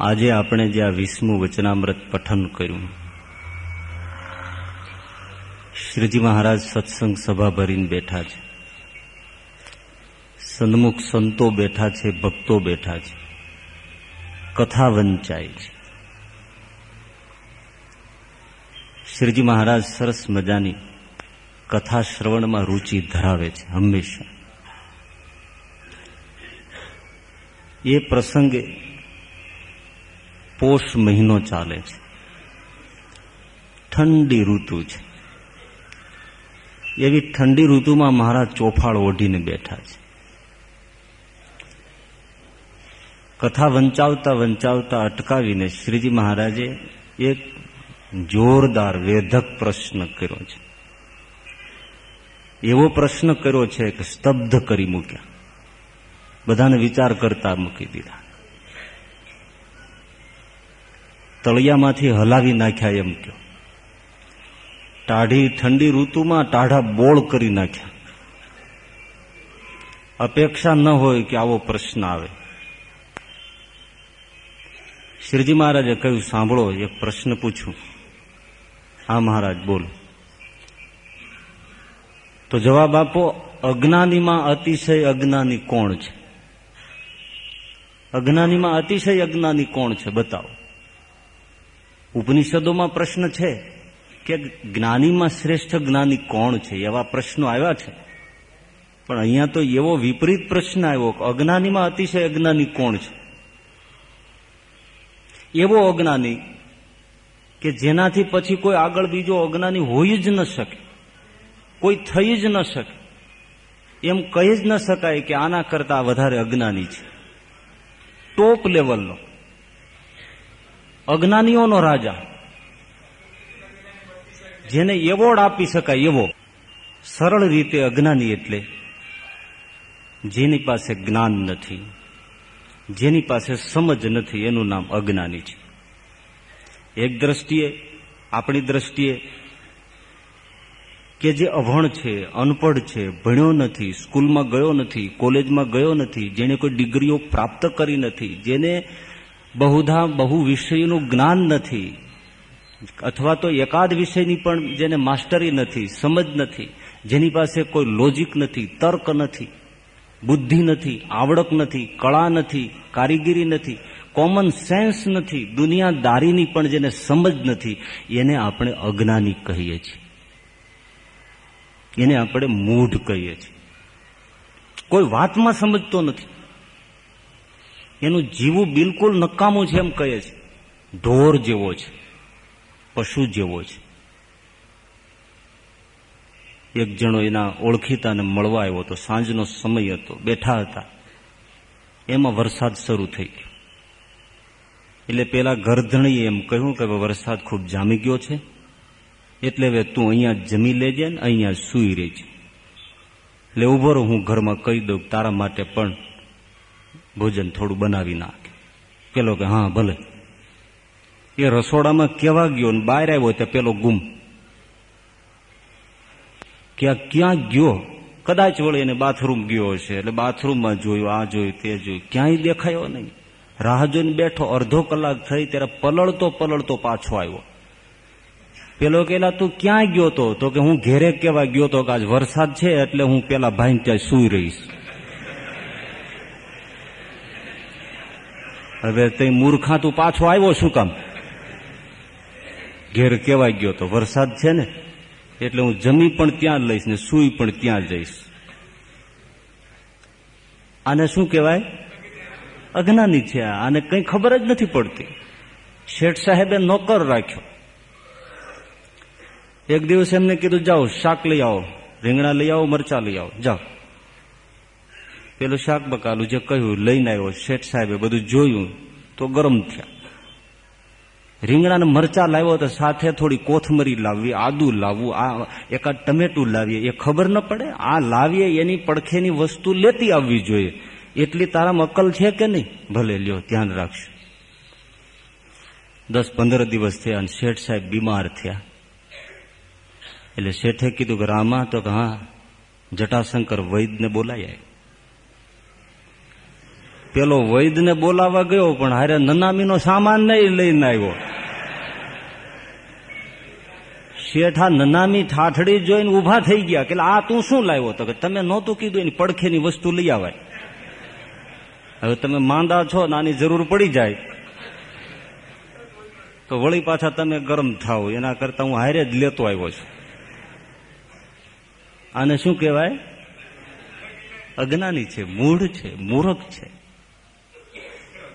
આજે આપણે જે આ વીસમું વચનામૃત પઠન કર્યું, શ્રીજી મહારાજ સત્સંગ સભા ભરીને બેઠા છે. સન્મુખ સંતો બેઠા છે, ભક્તો બેઠા છે. કથા વંચાય છે. શ્રીજી મહારાજ સરસ મજાની કથા શ્રવણમાં રુચિ ધરાવે છે હંમેશા. એ પ્રસંગે પોષ મહિનો ચાલે છે. ઠંડી ઋતુ છે. એવી ઠંડી ઋતુમાં મહારાજ ચોફાળ ઓઢીને બેઠા છે. કથા વંચાવતા વંચાવતા અટકાવીને શ્રીજી મહારાજે એક જોરદાર વેધક પ્રશ્ન કર્યો છે. એવો પ્રશ્ન કર્યો છે કે સ્તબ્ધ કરી મૂક્યા. બધાને વિચાર કરતા મૂકી દીધા. તળિયામાંથી હલાવી નાખ્યા એમ કયો. ટાઢી ઠંડી ઋતુમાં ટાઢા બોળ કરી નાખ્યા. અપેક્ષા ન હોય કે આવો પ્રશ્ન આવે. શ્રીજી મહારાજે કહ્યું, સાંભળો, એક પ્રશ્ન પૂછું. હા, મહારાજ, બોલો. તો જવાબ આપો, અજ્ઞાનીમાં અતિશય અજ્ઞાની કોણ છે? અજ્ઞાનીમાં અતિશય અજ્ઞાની કોણ છે, બતાવો. ઉપનિષદોમાં પ્રશ્ન છે કે જ્ઞાનીમાં શ્રેષ્ઠ જ્ઞાની કોણ છે? એવા પ્રશ્નો આવ્યા છે. પણ અહીંયા તો એવો વિપરીત પ્રશ્ન આવ્યો કે અજ્ઞાનીમાં અતિશય અજ્ઞાની કોણ છે? એવો અજ્ઞાની કે જેનાથી પછી કોઈ આગળ બીજો અજ્ઞાની હોઈ જ ન શકે. કોઈ થઈ જ ન શકે. એમ કહી જ ન શકાય કે આના કરતા વધારે અજ્ઞાની છે. ટોપ લેવલનો. અજ્ઞાનીઓનો રાજા. જેને એવોર્ડ આપી શકાય એવો. સરળ રીતે અજ્ઞાની એટલે જેની પાસે જ્ઞાન નથી, જેની પાસે સમજ નથી, એનું નામ અજ્ઞાની છે. એક દ્રષ્ટિએ, આપણી દ્રષ્ટિએ કે જે અભણ છે, અનપઢ છે, ભણ્યો નથી, સ્કૂલમાં ગયો નથી, કોલેજમાં ગયો નથી જેને કોઈ ડિગ્રીઓ પ્રાપ્ત કરી નથી, જેને બહુધા બહુ વિષયનું જ્ઞાન નથી. અથવા તો એકાદ વિષયની પણ જેને માસ્ટરી નથી, સમજ નથી, જેની પાસે કોઈ લોજિક નથી, તર્ક નથી, બુદ્ધિ નથી આવડક નથી, કળા નથી, કારીગીરી નથી, કોમન સેન્સ નથી, દુનિયાદારીની પણ જેને સમજ નથી, એને આપણે અજ્ઞાની કહીએ છીએ. એને આપણે મૂઢ કહીએ છીએ. કોઈ વાતમાં સમજતો નથી. એનું જીવું બિલકુલ નકામું છે એમ કહે છે. ઢોર જેવો છે. પશુ જેવો છે. એક જણો એના ઓળખીતાને મળવા આવ્યો હતો સાંજનો સમય હતો. બેઠા હતા. એમાં વરસાદ શરૂ થઈ ગયો. એટલે પેલા ગરધણીએ એમ કહ્યું કે વરસાદ ખૂબ જામી ગયો છે. એટલે હવે તું અહીંયા જમી લેજે ને અહીંયા સૂઈ રહેજે. એટલે ઊભો હું ઘરમાં કહી દઉં તારા માટે પણ ભોજન થોડું બનાવી નાખે. પેલો કે, હા, ભલે. એ રસોડામાં કેવા ગયો ને બહાર આવ્યો તે પેલો ગુમ. ક્યાં ક્યાં ગયો? કદાચ વળી એને બાથરૂમ ગયો હશે, એટલે બાથરૂમમાં જોયું, આ જોયું, તે જોયું. ક્યાંય દેખાયો નહીં. રાહ જોઈને બેઠો, અડધો કલાક થઈ, ત્યારે પલળતો પલળતો પાછો આવ્યો. પેલો કેલા તું ક્યાં ગયો તો? કે, હું ઘેરે કેવા ગયો તો કે આજ વરસાદ છે, એટલે હું પેલા ભાઈ ત્યાં સુઈ રહીશ. હવે તે મૂર્ખા તું પાછો આવ્યો શું કામ? ઘેર કેવાય ગયો તો વરસાદ છે ને, એટલે હું જમી પણ ત્યાં લઈશ ને સુઈ પણ ત્યાં જઈશ. આને શું કહેવાય? અજ્ઞાની છે આને કંઈ ખબર જ નથી પડતી. શેઠ સાહેબે નોકર રાખ્યો. એક દિવસ એમને કીધું, જાઓ, શાક લઈ આવો, રીંગણા લઈ આવો, મરચા લઈ આવો, જાઓ. પેલું શાક બકાલું જે કહ્યું, લઈને આવ્યો, શેઠ સાહેબે બધું જોયું, તો ગરમ થયા. રીંગણાને મરચા લાવ્યો તો સાથે થોડી કોથમરી લાવવી, આદુ લાવવું, આ એકાદ ટમેટું લાવીએ, એ ખબર ન પડે? આ લાવીએ, એની પડખેની વસ્તુ લેતી આવવી જોઈએ. એટલી તારામાં અકલ છે કે નહીં? ભલે લ્યો, ધ્યાન રાખજો. દસ પંદર દિવસ થયા અને શેઠ સાહેબ બીમાર થયા. એટલે શેઠે કીધું કે, રામા, તો કે, હા. જટાશંકર વૈદને બોલાય. પેલો વૈદને બોલાવવા ગયો, પણ હારે નનામીનો સામાન નહીં લઈને આવ્યો. શેઠા નનામી ઠાઠડી જોઈને ઊભા થઈ ગયા કે આ તું શું લાવ્યો? તો કે તમે નહોતું કીધું, એની પડખેની વસ્તુ લઈ આવાય હવે તમે માંદા છો નાની જરૂર પડી જાય. તો વળી પાછા તમે ગરમ થાવ એના કરતા હું હારે જ લેતો આવ્યો છું. આને શું કહેવાય? અજ્ઞાની છે, મૂઢ છે, મૂર્ખ છે.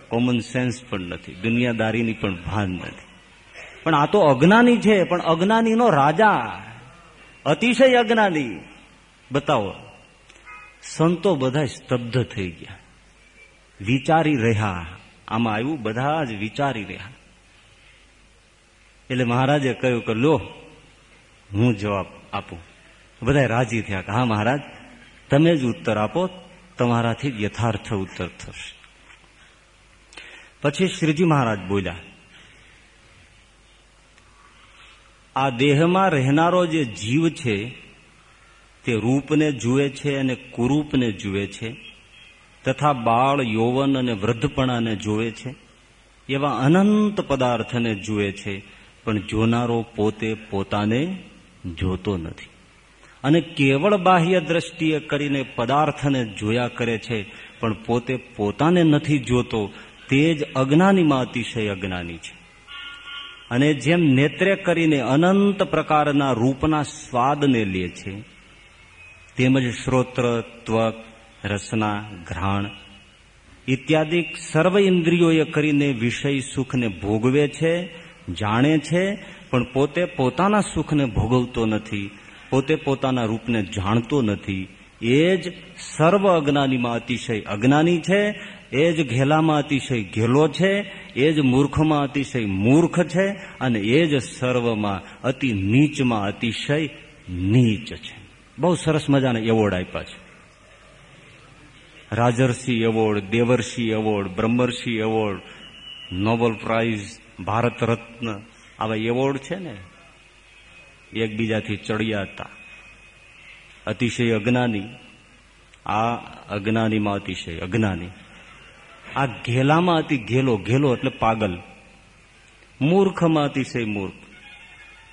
કોમન સેન્સ પણ નથી, દુનિયાદારીની પણ ભાન નથી. પણ આ તો અજ્ઞાની છે, પણ અજ્ઞાનીનો રાજા, અતિશય અજ્ઞાની. બતાવો, સંતો બધા સ્તબ્ધ થઈ ગયા. વિચારી રહ્યા, આમાં આવ્યું બધા જ વિચારી રહ્યા. એટલે મહારાજે કહ્યું કે લો, હું જવાબ આપું. બધા રાજી થયા કે, હા મહારાજ, તમે જ ઉત્તર આપો, તમારાથી યથાર્થ ઉત્તર થશે. પછી શ્રીજી મહારાજ બોલ્યા, આ દેહમાં રહેનારો જે જીવ છે, તે રૂપને જુએ છે અને કુરૂપને જુએ છે, તથા બાળ, યૌવન અને વૃદ્ધપણાને જુએ છે, એવા અનંત પદાર્થને જુએ છે, પણ જોનારો પોતે પોતાને જોતો નથી. અને કેવળ બાહ્ય દ્રષ્ટિએ કરીને પદાર્થને જોયા કરે છે, પણ પોતે પોતાને નથી જોતો તે જ અજ્ઞાનીમાં અતિશય અજ્ઞાની છે. અને જેમ નેત્રે કરીને અનંત પ્રકારના રૂપના સ્વાદને લે છે, તેમજ શ્રોત્ર, ત્વક, રસના ઘ્રાણ ઇત્યાદિ સર્વ ઇન્દ્રિયોએ કરીને વિષય સુખને ભોગવે છે, જાણે છે, પણ પોતે પોતાના સુખને ભોગવતો નથી, પોતે પોતાના રૂપને જાણતો નથી. એ જ સર્વ અજ્ઞાનીમાં અતિશય અજ્ઞાની છે એ જ ઘેલામાં અતિશય ઘેલો છે, એ જ મૂર્ખમાં અતિશય મૂર્ખ છે, અને એ જ સર્વમાં અતિ નીચમાં અતિશય નીચ છે. બહુ સરસ મજાના એવોર્ડ આપ્યા છે. Rajarshi award, Devarshi award, Brahmarshi award, Nobel prize Bharat Ratna આવા એવોર્ડ છે ને. એકબીજાથી ચડિયા હતા અતિશય અજ્ઞાની. આ અજ્ઞાનીમાં અતિશય અજ્ઞાની. આ ઘેલામાં અતિ ઘેલો ઘેલો એટલે પાગલ. મૂર્ખમાં અતિશય મૂર્ખ.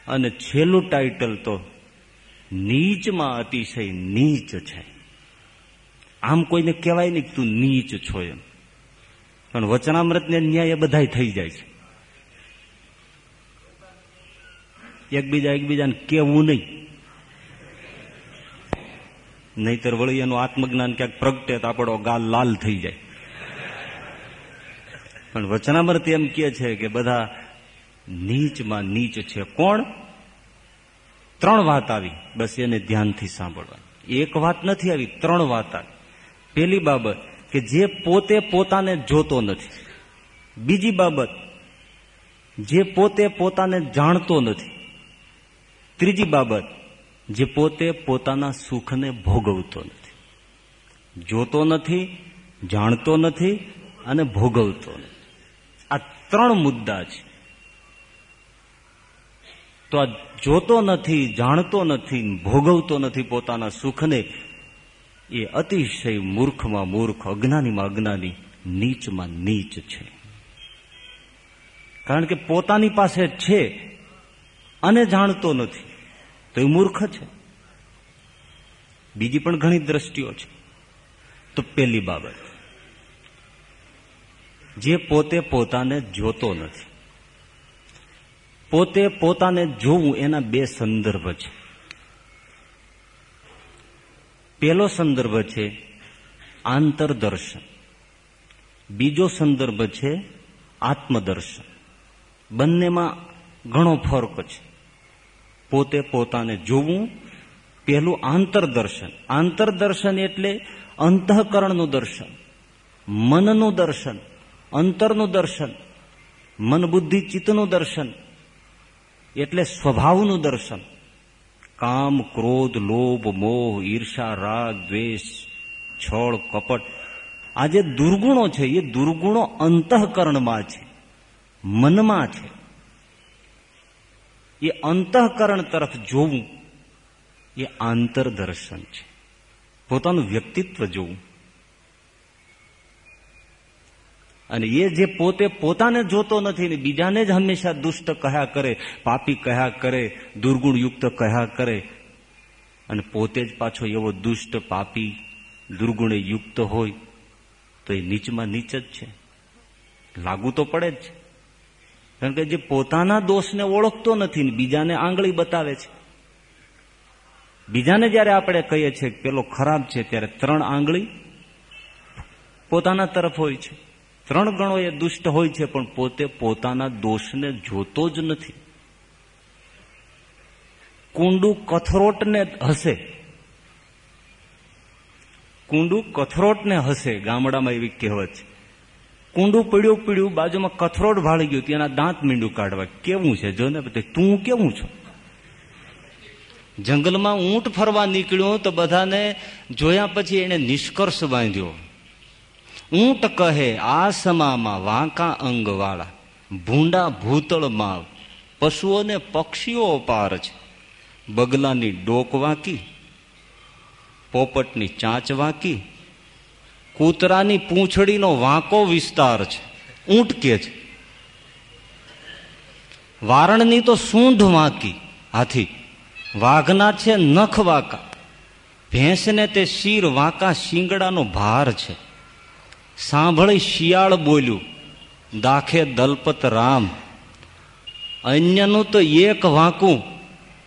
અને છેલ્લું ટાઇટલ તો નીચમાં અતિશય નીચ છે. આમ કોઈને કહેવાય નહીં તું નીચ છો એમ. પણ વચનામૃતને ન્યાય બધા થઈ જાય છે. એકબીજા એકબીજાને કેવું નહીં. નહીતર વળી એનું આત્મજ્ઞાન ક્યાંક પ્રગટે તો આપણો ગાલ લાલ થઈ જાય. પણ વચનામૃત એમ કે છે કે બધા નીચમાં નીચ છે. કોણ? ત્રણ વાત આવી. બસ એને ધ્યાનથી સાંભળવાની. એક વાત નથી આવી, ત્રણ વાત આવી. પેલી બાબત કે જે પોતે પોતાને જોતો નથી. બીજી બાબત, જે પોતે પોતાને જાણતો નથી. ત્રીજી બાબત, જે પોતે પોતાના સુખને ભોગવતો નથી. જોતો નથી, જાણતો નથી અને ભોગવતો નથી. ત્રણ મુદ્દા છે. તો આ જોતો નથી, જાણતો નથી, ભોગવતો નથી પોતાના સુખને, એ અતિશય મૂર્ખમાં મૂર્ખ, અજ્ઞાનીમાં અજ્ઞાની, નીચમાં નીચ છે. કારણ કે પોતાની પાસે છે અને જાણતો નથી, તો એ મૂર્ખ છે. બીજી પણ ઘણી દ્રષ્ટિઓ છે. તો પેલી બાબત. જે પોતે પોતાને જોતો નથી. પોતે પોતાને જોવું એના બે સંદર્ભ છે. પહેલો સંદર્ભ છે આંતરદર્શન. બીજો સંદર્ભ છે આત્મદર્શન. બંનેમાં ઘણો ફરક છે. પોતે પોતાને જોવું, પહેલું આંતરદર્શન. આંતરદર્શન એટલે અંતઃકરણનું દર્શન, મનનું દર્શન. અંતરનું દર્શન મન બુદ્ધિ ચિત્તનું દર્શન, એટલે સ્વભાવનું દર્શન. કામ, ક્રોધ, લોભ, મોહ, ઈર્ષા, રાગ, દ્વેષ, છળ, કપટ, આ જે દુર્ગુણો છે, એ દુર્ગુણો અંતઃકરણમાં છે, મનમાં છે. એ અંતઃકરણ તરફ જોવું એ આંતરદર્શન છે. પોતાનું વ્યક્તિત્વ જોવું. અને એ જે પોતે પોતાને જોતો નથી ને બીજાને જ હંમેશા દુષ્ટ કહ્યા કરે, પાપી કહ્યા કરે દુર્ગુણ યુક્ત કહ્યા કરે, અને પોતે જ પાછો એવો દુષ્ટ, પાપી દુર્ગુણે યુક્ત હોય, તો એ નીચમાં નીચ જ છે. લાગુ તો પડે જ કારણ કે જે પોતાના દોષને ઓળખતો નથી ને બીજાને આંગળી બતાવે છે. બીજાને જયારે આપણે કહીએ છીએ પેલો ખરાબ છે, ત્યારે ત્રણ આંગળી પોતાના તરફ હોય છે. ત્રણ ગણો એ દુષ્ટ હોય છે, પણ પોતે પોતાના દોષને જોતો જ નથી. કુંડું કથરોટને હશે. કુંડું કથરોટને હશે, ગામડામાં એવી કહેવત છે. કુંડું પીડ્યું પીડ્યું બાજુમાં કથરોટ ભાળી ગયું, તેના દાંત મીંડું કાઢવા. કેવું છે, જો ને તું કેવું છો? જંગલમાં ઊંટ ફરવા નીકળ્યો તો બધાને જોયા પછી એને નિષ્કર્ષ બાંધ્યો. ઊંટ કહે, આ સમામાં વાંકા અંગવાળા, ભૂંડા ભૂતળ માવ પશુઓને પક્ષીઓ પાર છે. બગલાની ડોક વાંકી, પોપટની ચાંચ વાંકી, કૂતરાની પૂંછડીનો વાંકો વિસ્તાર છે. ઊંટ કે છે, વારણની તો સૂંઢ વાંકી, હાથી, વાઘના છે નખ વાંકા, ભેંસને તે શીર વાંકા શિંગડાનો ભાર છે. સાંભળી શિયાળ બોલ્યું, દાખે દલપત રામ, અન્યનું તો એક વાંકું,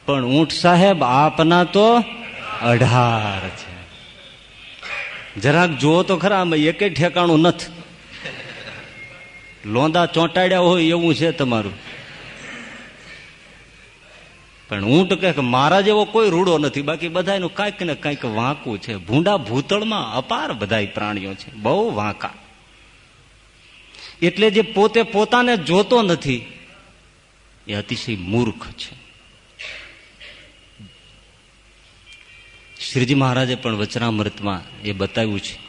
પણ ઊંટ સાહેબ આપના તો અઢાર છે. જરાક જુઓ તો ખરા, આમાં એક ઠેકાણું નથી. લોંદા ચોંટાડ્યા હોય એવું છે તમારું. પણ ઊંટ કે મારા જેવો કોઈ રૂડો નથી. બાકી બધાનું કાંઈક ને કાંઈક વાંકું છે. ભૂંડા ભૂતળમાં અપાર બધા પ્રાણીઓ છે. બહુ વાંકા. એટલે જે પોતે પોતાને જોતો નથી, એ અતિશય મૂર્ખ છે. શ્રીજી મહારાજે પણ વચનામૃતમાં એ બતાવ્યું છે.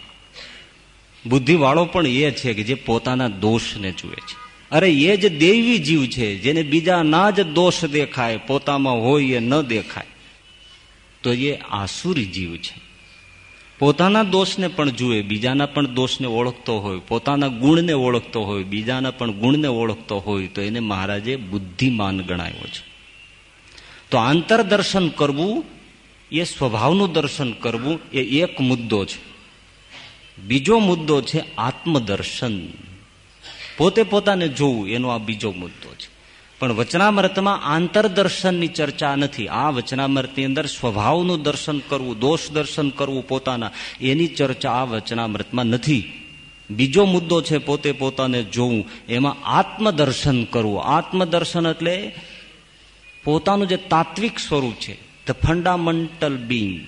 બુદ્ધિવાળો પણ એ છે કે જે પોતાના દોષને જુએ છે. અરે એ જ દૈવી જીવ છે, જેને બીજા ના જ દોષ દેખાય, પોતામાં હોય એ ન દેખાય. તો એ આસુરી જીવ છે. પોતાના દોષને પણ જુએ, બીજાના પણ દોષને ઓળખતો હોય, પોતાના ગુણને ઓળખતો હોય, બીજાના પણ ગુણને ઓળખતો હોય, તો એને મહારાજે બુદ્ધિમાન ગણાયો છે. તો આંતરદર્શન કરવું, એ સ્વભાવનું દર્શન કરવું, એ એક મુદ્દો છે. બીજો મુદ્દો છે આત્મદર્શન. પોતે પોતાને જોવું, એનો આ બીજો મુદ્દો છે. પણ વચનામૃતમાં આંતરદર્શનની ચર્ચા નથી. આ વચનામૃતની અંદર સ્વભાવનું દર્શન કરવું, દોષ દર્શન કરવું પોતાના, એની ચર્ચા આ વચનામૃતમાં નથી. બીજો મુદ્દો છે પોતે પોતાને જોવું, એમાં આત્મદર્શન કરવું. આત્મદર્શન એટલે પોતાનું જે તાત્વિક સ્વરૂપ છે ધ ફંડામેન્ટલ બિંગ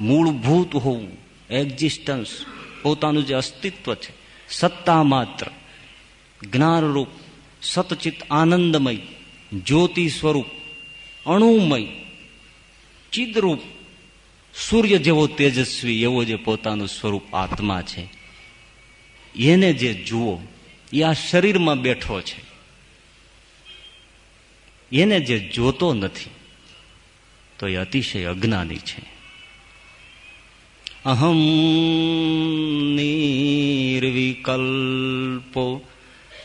મૂળભૂત હોવું એક્ઝિસ્ટન્સ પોતાનું જે અસ્તિત્વ છે, સત્તા માત્ર. જ્ઞાનરૂપ, સતચિત આનંદમય, જ્યોતિ સ્વરૂપ, અણુમય, ચિદરૂપ, સૂર્ય જેવો તેજસ્વી એવો જે પોતાનું સ્વરૂપ આત્મા છે. એને જે જુઓ, એ આ શરીરમાં બેઠો છે. એને જે જોતો નથી, તો એ અતિશય અજ્ઞાની છે. અહમ નિર્વિકલ્પો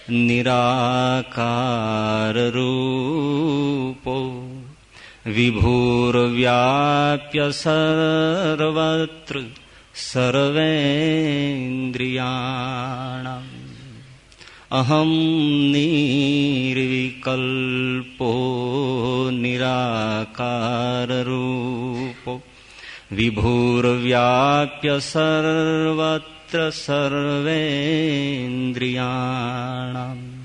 નિરાકારરૂપો વિભુર્વ્યાપ્ય સર્વત્ર अहं અહમ નિર્વિકલ્પો નિરાકારરૂપો વિભુર્વ્યાપ્ય सर्वेन्द्रियाणाम्।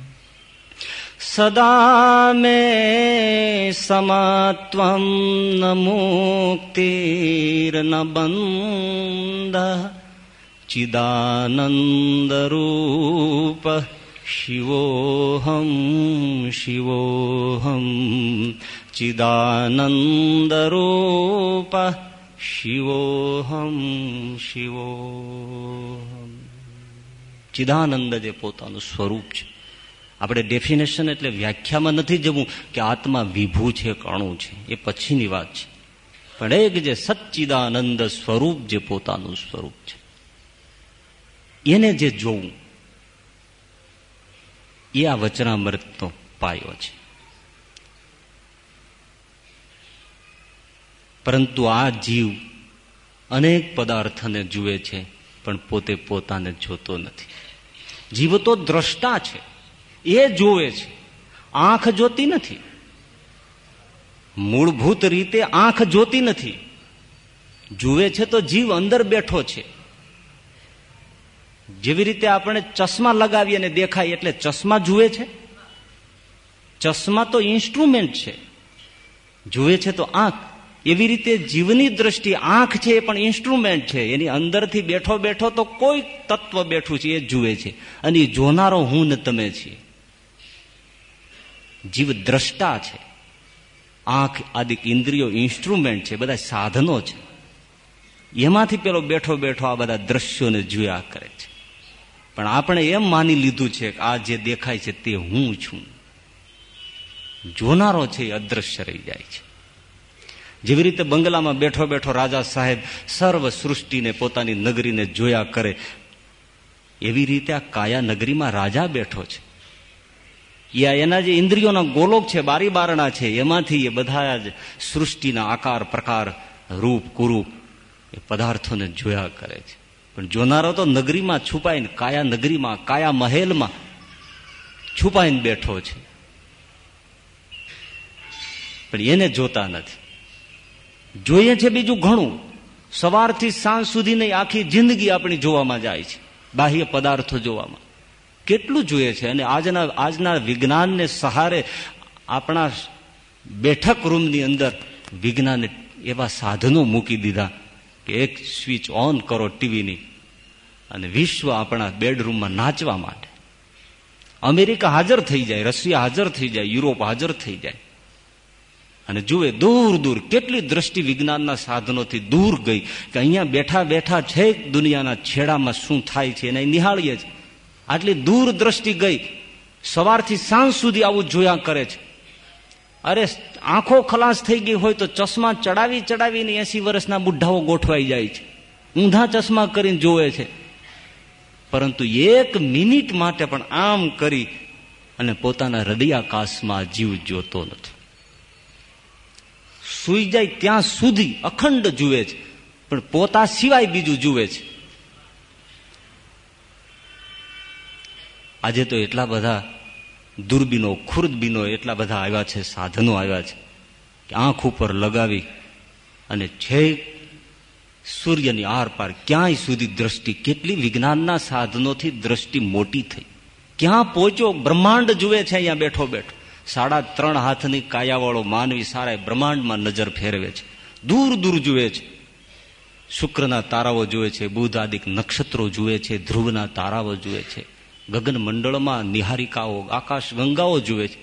सदा मे समत्वं न मुक्तिर्न मोक्तिर्नबः चिदानन्दरूप शिवोऽहं शिवोऽहं चिदानन्दः શિવોહમ શિવોહમ. ચિદાનંદ જે પોતાનું સ્વરૂપ છે. આપણે ડેફિનેશન એટલે વ્યાખ્યામાં નથી જવું કે આત્મા વિભુ છે, કણું છે. એ પછીની વાત છે. પણ એક જે સચ્ચિદાનંદ સ્વરૂપ જે પોતાનું સ્વરૂપ છે. એને જે જોવું, એ આ વચનામૃતનો પાયો છે. પરંતુ આ જીવ અનેક પદાર્થને જુએ છે, પણ પોતે પોતાને જોતો નથી. જીવ તો દ્રષ્ટા છે, એ જોવે છે, આંખ જોતી નથી. મૂળભૂત રીતે આંખ જોતી નથી. જુએ છે તો જીવ અંદર બેઠો છે. જેવી રીતે આપણે ચશ્મા લગાવીએ અને દેખાય એટલે ચશ્મા જુએ છે? ચશ્મા તો ઇન્સ્ટ્રુમેન્ટ છે. જુએ છે તો આંખ. એવી રીતે જીવની દ્રષ્ટિ આંખ છે એ પણ ઇન્સ્ટ્રુમેન્ટ છે. એની અંદરથી બેઠો બેઠો તો કોઈ તત્વ બેઠું છે એ જુએ છે. અને જોનારો હું ને તમે છીએ. જીવ દ્રષ્ટા છે. આંખ આદિ ઇન્દ્રિયો ઇન્સ્ટ્રુમેન્ટ છે. બધા સાધનો છે. એમાંથી પેલો બેઠો બેઠો આ બધા દ્રશ્યોને જોયા કરે છે. પણ આપણે એમ માની લીધું છે કે આ જે દેખાય છે તે હું છું. જોનારો છે એ અદ્રશ્ય રહી જાય છે. જેવી રીતે બંગલામાં બેઠો બેઠો રાજા સાહેબ સર્વ સૃષ્ટિને પોતાની નગરીને જોયા કરે, એવી રીતે આ કાયા નગરીમાં રાજા બેઠો છે. યા એના જે ઇન્દ્રિયોના ગોલોક છે બારી બારણા છે, એમાંથી એ બધા જ સૃષ્ટિના આકાર, પ્રકાર, રૂપ, કુરૂપ એ પદાર્થોને જોયા કરે છે. પણ જોનારો તો નગરીમાં છુપાઈને, કાયા નગરીમાં, કાયા મહેલમાં છુપાઈને બેઠો છે. પણ એને જોતા નથી. જોઈએ છે બીજું ઘણું. સવારથી સાંજ સુધીની આખી જિંદગી આપણી જોવામાં જાય છે, બાહ્ય પદાર્થો જોવામાં. કેટલું જોઈએ છે? અને આજના આજના વિજ્ઞાનને સહારે આપણા બેઠક રૂમની અંદર વિજ્ઞાને એવા સાધનો મૂકી દીધા કે એક સ્વિચ ઓન કરો ટીવીની અને વિશ્વ આપણા બેડરૂમમાં નાચવા માટે અમેરિકા હાજર થઈ જાય, રશિયા હાજર થઈ જાય, યુરોપ હાજર થઈ જાય. અને જુએ, દૂર દૂર, કેટલી દ્રષ્ટિ વિજ્ઞાનના સાધનોથી દૂર ગઈ કે અહીંયા બેઠા બેઠા છે દુનિયાના છેડામાં શું થાય છે એને નિહાળીએ છે. આટલી દૂર દ્રષ્ટિ ગઈ, સવારથી સાંજ સુધી આવું જોયા કરે છે. અરે, આંખો ખલાસ થઈ ગઈ હોય તો ચશ્મા ચડાવી ચડાવીને એસી વર્ષના બુઢાઓ ગોઠવાઈ જાય છે. ઊંધા ચશ્મા કરીને જોવે છે. પરંતુ એક મિનિટ માટે પણ આમ કરી અને પોતાના હૃદયાકાશમાં જીવ જોતો નથી. સુઈ જાય ત્યાં સુધી અખંડ જુએ છે. પણ પોતા સિવાય બીજું જુએ છે. આજે તો એટલા બધા દૂરબીનો, ખુરદબીનો એટલા બધા આવ્યા છે, સાધનો આવ્યા છે, કે આંખ ઉપર લગાવી અને છેક સૂર્યની આર પાર ક્યાંય સુધી દ્રષ્ટિ, કેટલી વિજ્ઞાનના સાધનોથી દ્રષ્ટિ મોટી થઈ. ક્યાં પહોંચ્યો, બ્રહ્માંડ જુએ છે, અહીંયા બેઠો બેઠો. સાડા ત્રણ હાથની કાયાવાળો માનવી સારા બ્રહ્માંડમાં નજર ફેરવે છે. દૂર દૂર જુએ છે. શુક્રના તારાઓ જુએ છે, બુધ આદિક નક્ષત્રો જુએ છે, ધ્રુવના તારાઓ જુએ છે. ગગન મંડળમાં નિહારિકાઓ, આકાશ ગંગાઓ જુએ છે.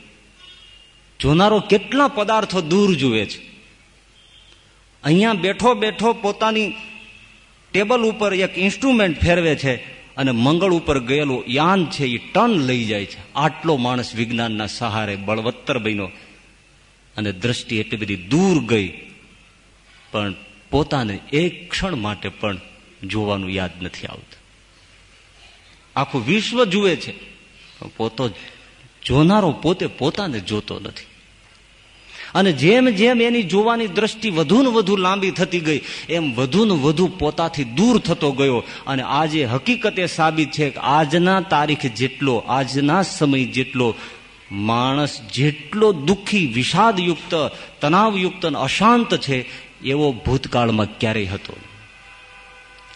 જોનારો કેટલા પદાર્થો દૂર જુએ છે. અહીંયા બેઠો બેઠો પોતાની ટેબલ ઉપર એક ઇન્સ્ટ્રુમેન્ટ ફેરવે છે. અને મંગળ ઉપર ગયેલું યાન છે એ ટન લઈ જાય છે. આટલો માણસ વિજ્ઞાનના સહારે બળવત્તર બન્યો. અને દ્રષ્ટિ એટલી બધી દૂર ગઈ. પણ પોતાને એક ક્ષણ માટે પણ જોવાનું યાદ નથી આવતું. આખું વિશ્વ જુએ છે. પોતો જોનારો પોતે પોતાને જોતો નથી. અને જેમ જેમ એની જોવાની દ્રષ્ટિ વધુ ને વધુ લાંબી થતી ગઈ, એમ વધુ ને વધુ પોતાથી દૂર થતો ગયો. અને આજે હકીકતે સાબિત છે કે આજના તારીખ જેટલો, આજના સમય જેટલો, માણસ જેટલો દુઃખી, વિષાદયુક્ત, તણાવયુક્ત અને અશાંત છે, એવો ભૂતકાળમાં ક્યારેય હતો.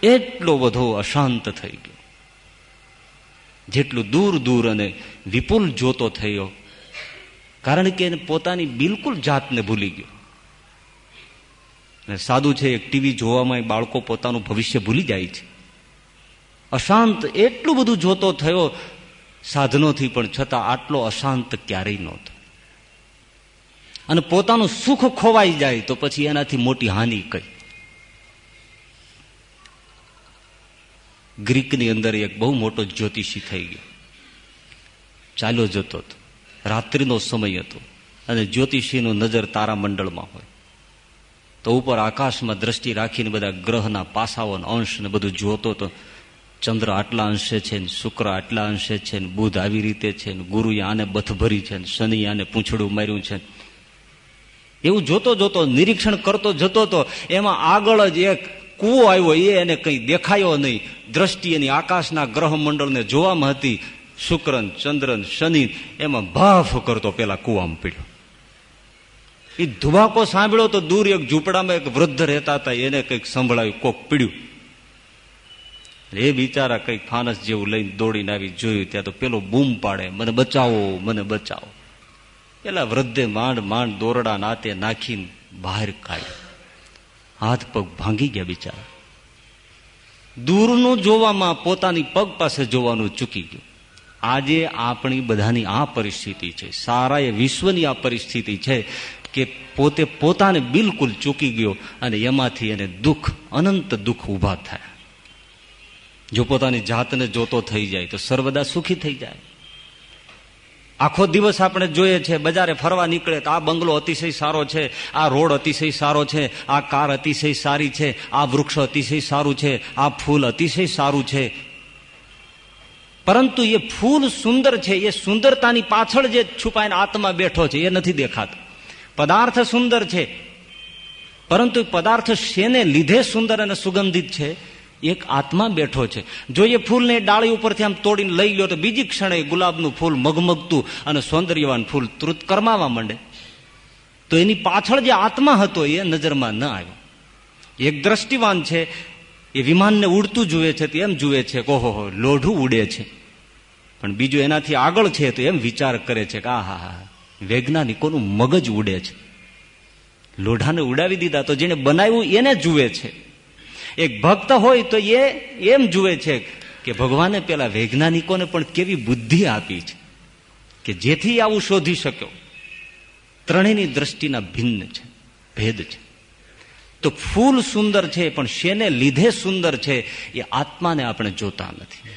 એટલો બધો અશાંત થઈ ગયો. જેટલું દૂર દૂર અને વિપુલ જોતો થયો કારણ કે એને પોતાની બિલકુલ જાતને ભૂલી ગયો. અને સાદું છે, એક ટીવી જોવામાં બાળકો પોતાનું ભવિષ્ય ભૂલી જાય છે. અશાંત એટલું બધું જોતો થયો, સાધનોથી પણ છતાં આટલો અશાંત ક્યારેય નહોતો. અને પોતાનું સુખ ખોવાઈ જાય તો પછી એનાથી મોટી હાનિ કઈ? ગ્રીકની અંદર એક બહુ મોટો જ્યોતિષી થઈ ગયો. ચાલ્યો જતો હતો. રાત્રિનો સમય હતો અને જ્યોતિષીનું નજર તારામંડળમાં હોય. તો ઉપર આકાશમાં દ્રષ્ટિ રાખીને બધા ગ્રહના પાસાઓ અંશ ને બધું જોતો તો ચંદ્ર આટલા અંશે છે ને શુક્ર આટલા અંશે છે ને બુધ આવી રીતે છે ને ગુરુએ આને બથભરી છે ને શનિ આને પૂંછડું માર્યું છે એવું જોતો જોતો નિરીક્ષણ કરતો જતો તો એમાં આગળ જ એક કૂવો આવ્યો, એ એને કંઈ દેખાયો નહીં. દ્રષ્ટિ એની આકાશના ગ્રહ મંડળને જોવામાં હતી. શુક્રન, ચંદ્રન શનિ એમાં ભાફ કરતો પેલા કુવામાં પીડ્યો. એ ધુવાકો સાંભળ્યો તો દૂર એક ઝૂંપડામાં એક વૃદ્ધ રહેતા હતા, એને કંઈક સંભળાયું, કોક પીડ્યું. એ બિચારા કંઈક ફાનસ જેવું લઈને દોડીને આવી જોયું, ત્યાં તો પેલો બૂમ પાડે, મને બચાવો મને બચાવો. પેલા વૃદ્ધે માંડ માંડ દોરડા નાતે નાખીને બહાર કાઢ્યું. હાથ પગ ભાંગી ગયા બિચારા. દૂરનું જોવામાં પોતાની પગ પાસે જોવાનું ચૂકી ગયું. આજે આપણી બધાની આ પરિસ્થિતિ છે સારા એ વિશ્વની આ પરિસ્થિતિ છે કે પોતે પોતાને બિલકુલ ચૂકી ગયો અને એમાંથી એને દુઃખ, અનંત દુઃખ ઊભા થાય. જો પોતાની જાતને જોતો થઈ જાય તો સર્વદા સુખી થઈ જાય. આખો દિવસ આપણે જોઈએ છે, બજારે ફરવા નીકળે તો આ બંગલો અતિશય સારો છે, આ રોડ અતિશય સારો છે, આ કાર અતિશય સારી છે, આ વૃક્ષ અતિશય સારું છે, આ ફૂલ અતિશય સારું છે. પરંતુ એ ફૂલ સુંદર છે, એ સુંદરતાની પાછળ જે છુપાઈને આત્મા બેઠો છે, એ નથી દેખાતો. પદાર્થ સુંદર છે, પરંતુ પદાર્થ શેને લીધે સુંદર અને સુગંધિત છે, એક આત્મા બેઠો છે. જો એ ફૂલને ડાળી ઉપરથી આમ તોડીને લઈ લો તો બીજી ક્ષણે ગુલાબનું ફૂલ મગમગતું અને સૌંદર્યવાન ફૂલ ત્રુત કરમાવા માંડે. તો એની પાછળ જે આત્મા હતો, એ નજરમાં ન આવ્યો. એક દ્રષ્ટિવાન છે એ વિમાનને ઉડતું જુએ છે તો એમ જુએ છે કે ઓહો લોઢું ઉડે છે. પણ બીજું એનાથી આગળ છે તો એમ વિચાર કરે છે કે આ હા વૈજ્ઞાનિકોનું મગજ ઉડે છે. લોઢાને ઉડાવી દીધા તો જેને બનાવ્યું એને જુએ છે. એક ભક્ત હોય તો એ એમ જુએ છે કે ભગવાને પેલા વૈજ્ઞાનિકોને પણ કેવી બુદ્ધિ આપી છે કે જેથી આવું શોધી શક્યો. ત્રણેયની દ્રષ્ટિના ભિન્ન છે, ભેદ છે. તો ફૂલ સુંદર છે, પણ શેને લીધે સુંદર છે, એ આત્માને આપણે જોતા નથી.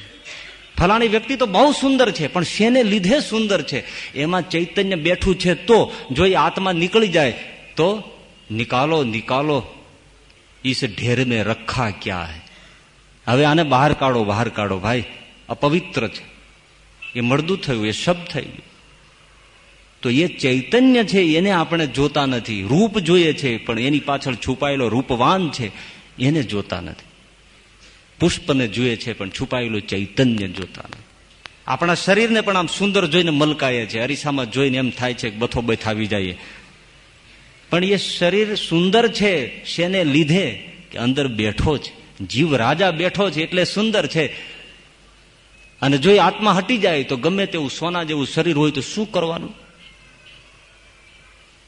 ફલાણી વ્યક્તિ તો બહુ સુંદર છે, પણ શેને લીધે સુંદર છે? એમાં ચૈતન્ય બેઠું છે તો જો એ આત્મા નીકળી જાય, તો નિકાલો નિકાલો, ઈસ ઢેર મેં રખા ક્યાં હે? હવે આને બહાર કાઢો બહાર કાઢો, ભાઈ. અપવિત્ર છે. એ મળદું થયું, એ શબ્દ થઈ ગયું. તો એ ચૈતન્ય છે, એને આપણે જોતા નથી. રૂપ જોઈએ છે, પણ એની પાછળ છુપાયેલો રૂપવાન છે, એને જોતા નથી. પુષ્પને જોઈએ છે, પણ છુપાયેલું ચૈતન્ય જોતા નથી. આપણા શરીરને પણ આમ સુંદર જોઈને મલકાયે છે, અરીસામાં જોઈને એમ થાય છે કે બથો બથાવી જઈએ. પણ એ શરીર સુંદર છે, શેને લીધે? કે અંદર બેઠો છે. જીવ રાજા બેઠો છે, એટલે સુંદર છે. અને જો એ આત્મા હટી જાય, તો ગમે તેવું સોના જેવું શરીર હોય તો શું કરવાનું?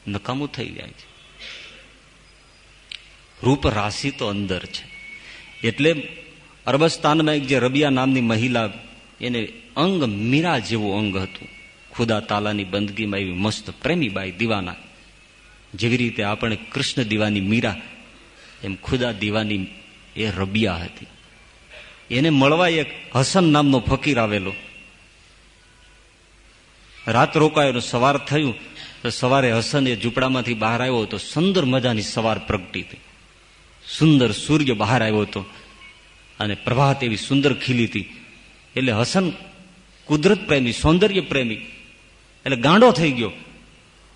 નકામું થઈ જાય છે. રૂપ રાશિ તો અંદર છે. એટલે અરબસ્તાનમાં એક જે રબિયા નામની મહિલા, એને અંગ મીરા જેવું અંગ હતું. ખુદા તાલાની બંદગીમાં એવી મસ્ત પ્રેમીબાઈ દીવાના. જેવી રીતે આપણે કૃષ્ણ દીવાની મીરા, એમ ખુદા દીવાની એ રબિયા હતી. એને મળવા એક હસન નામનો ફકીર આવેલો. રાત રોકાયો સવાર થયું તો સવારે હસન એ ઝૂંપડામાંથી બહાર આવ્યો તો સુંદર મજાની સવાર પ્રગટી હતી. સુંદર સૂર્ય બહાર આવ્યો હતો અને પ્રભાત એવી સુંદર ખીલી હતી. એટલે હસન કુદરત પ્રેમી, સૌંદર્ય પ્રેમી, એટલે ગાંડો થઈ ગયો.